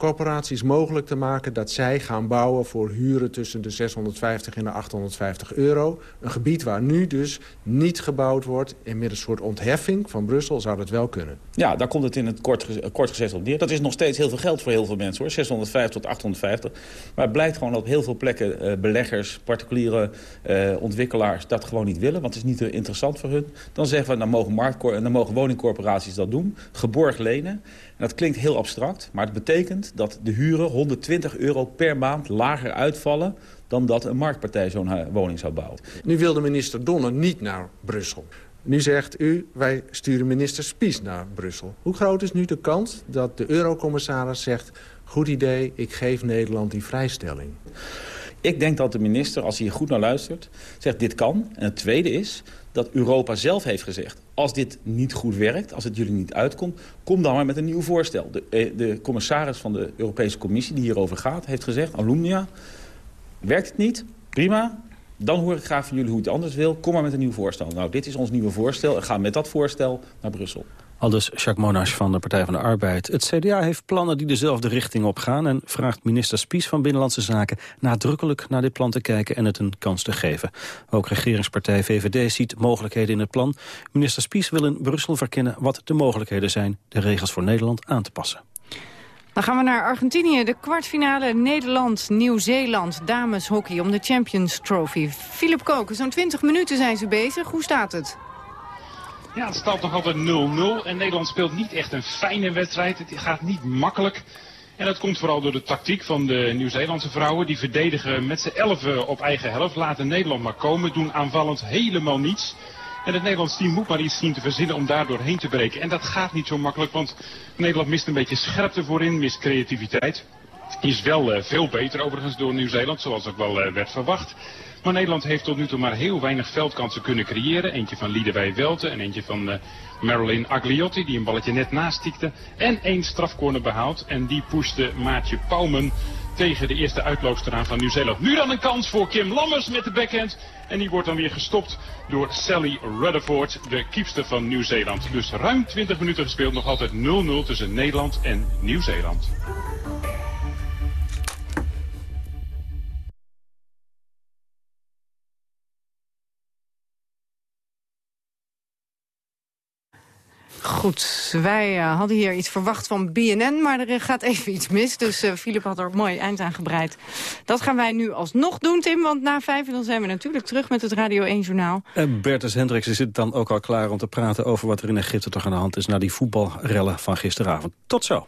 woningcorporaties mogelijk te maken... dat zij gaan bouwen voor huren tussen de 650 en de 850 euro. Een gebied waar nu dus niet gebouwd wordt... en met een soort ontheffing van Brussel zou dat wel kunnen. Ja, daar komt het in het kort, kort gezegd op neer. Dat is nog steeds heel veel geld voor heel veel mensen, hoor. 650 tot 850. Maar het blijkt gewoon dat op heel veel plekken uh, beleggers, particuliere uh, ontwikkelaars... dat gewoon niet willen, want het is niet interessant voor hun. Dan zeggen we, dan mogen, markt, dan mogen woningcorporaties dat doen. Geborgd lenen dat klinkt heel abstract, maar het betekent dat de huren 120 euro per maand lager uitvallen dan dat een marktpartij zo'n woning zou bouwen. Nu wil de minister Donner niet naar Brussel. Nu zegt u, wij sturen minister Spies naar Brussel. Hoe groot is nu de kans dat de eurocommissaris zegt... goed idee, ik geef Nederland die vrijstelling? Ik denk dat de minister, als hij goed naar luistert, zegt dit kan. En het tweede is dat Europa zelf heeft gezegd... als dit niet goed werkt, als het jullie niet uitkomt... kom dan maar met een nieuw voorstel. De, eh, de commissaris van de Europese Commissie die hierover gaat... heeft gezegd, Alumnia, werkt het niet? Prima. Dan hoor ik graag van jullie hoe het anders wil. Kom maar met een nieuw voorstel. Nou, dit is ons nieuwe voorstel. En ga met dat voorstel naar Brussel. Aldus Jacques Monash van de Partij van de Arbeid. Het CDA heeft plannen die dezelfde richting opgaan... en vraagt minister Spies van Binnenlandse Zaken nadrukkelijk naar dit plan te kijken en het een kans te geven. Ook regeringspartij VVD ziet mogelijkheden in het plan. Minister Spies wil in Brussel verkennen wat de mogelijkheden zijn... de regels voor Nederland aan te passen. Dan gaan we naar Argentinië. De kwartfinale Nederland-Nieuw-Zeeland dameshockey om de Champions Trophy. Philip Koken, zo'n 20 minuten zijn ze bezig. Hoe staat het? Ja, het staat nog altijd 0-0. En Nederland speelt niet echt een fijne wedstrijd. Het gaat niet makkelijk. En dat komt vooral door de tactiek van de Nieuw-Zeelandse vrouwen. Die verdedigen met z'n elfen op eigen helft. Laten Nederland maar komen. Doen aanvallend helemaal niets. En het Nederlands team moet maar iets zien te verzinnen om daar doorheen te breken. En dat gaat niet zo makkelijk, want Nederland mist een beetje scherpte voorin, mist creativiteit. Is wel uh, veel beter overigens door Nieuw-Zeeland, zoals ook wel uh, werd verwacht. Maar Nederland heeft tot nu toe maar heel weinig veldkansen kunnen creëren. Eentje van Liedewij Welte en eentje van uh, Marilyn Agliotti die een balletje net naast stiekte. En één strafcorner behaald en die pushte Maatje Pauwmen tegen de eerste uitloopster aan van Nieuw-Zeeland. Nu dan een kans voor Kim Lammers met de backhand. En die wordt dan weer gestopt door Sally Rutherford, de kiepster van Nieuw-Zeeland. Dus ruim 20 minuten gespeeld, nog altijd 0-0 tussen Nederland en Nieuw-Zeeland. Goed, wij uh, hadden hier iets verwacht van BNN, maar er gaat even iets mis. Dus uh, Philip had er mooi eind aan gebreid. Dat gaan wij nu alsnog doen, Tim, want na vijf dan zijn we natuurlijk terug met het Radio 1-journaal. En Bertus Hendricks zit dan ook al klaar om te praten over wat er in Egypte toch aan de hand is... na die voetbalrellen van gisteravond. Tot zo.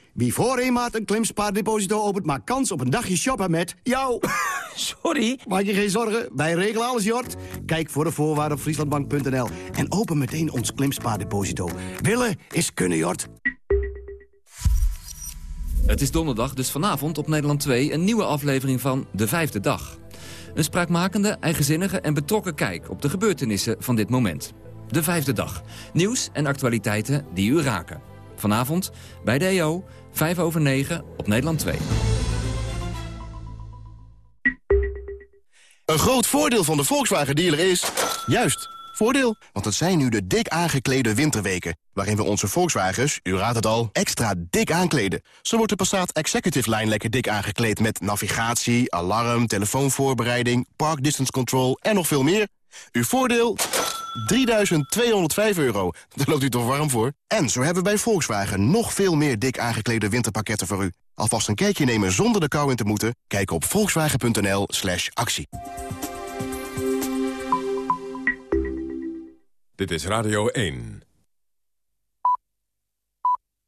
Wie voor een maand een klimspaardeposito opent, maakt kans op een dagje shoppen met jou. Sorry? Maak je geen zorgen, wij regelen alles, Jort. Kijk voor de voorwaarden op frieslandbank.nl en open meteen ons klimspaardeposito. Willen is kunnen, Jort. Het is donderdag, dus vanavond op Nederland 2 een nieuwe aflevering van De Vijfde Dag. Een spraakmakende, eigenzinnige en betrokken kijk op de gebeurtenissen van dit moment. De Vijfde Dag. Nieuws en actualiteiten die u raken. Vanavond bij de EO, 5 over 9 op Nederland 2. Een groot voordeel van de Volkswagen dealer is... Juist, voordeel. Want het zijn nu de dik aangeklede winterweken... waarin we onze Volkswagens, u raadt het al, extra dik aankleden. Zo wordt de Passat Executive Line lekker dik aangekleed... met navigatie, alarm, telefoonvoorbereiding, park distance control en nog veel meer. Uw voordeel? 3.205 euro. Daar loopt u toch warm voor? En zo hebben we bij Volkswagen nog veel meer dik aangeklede winterpakketten voor u. Alvast een kijkje nemen zonder de kou in te moeten? Kijk op volkswagen.nl slash actie. Dit is Radio 1.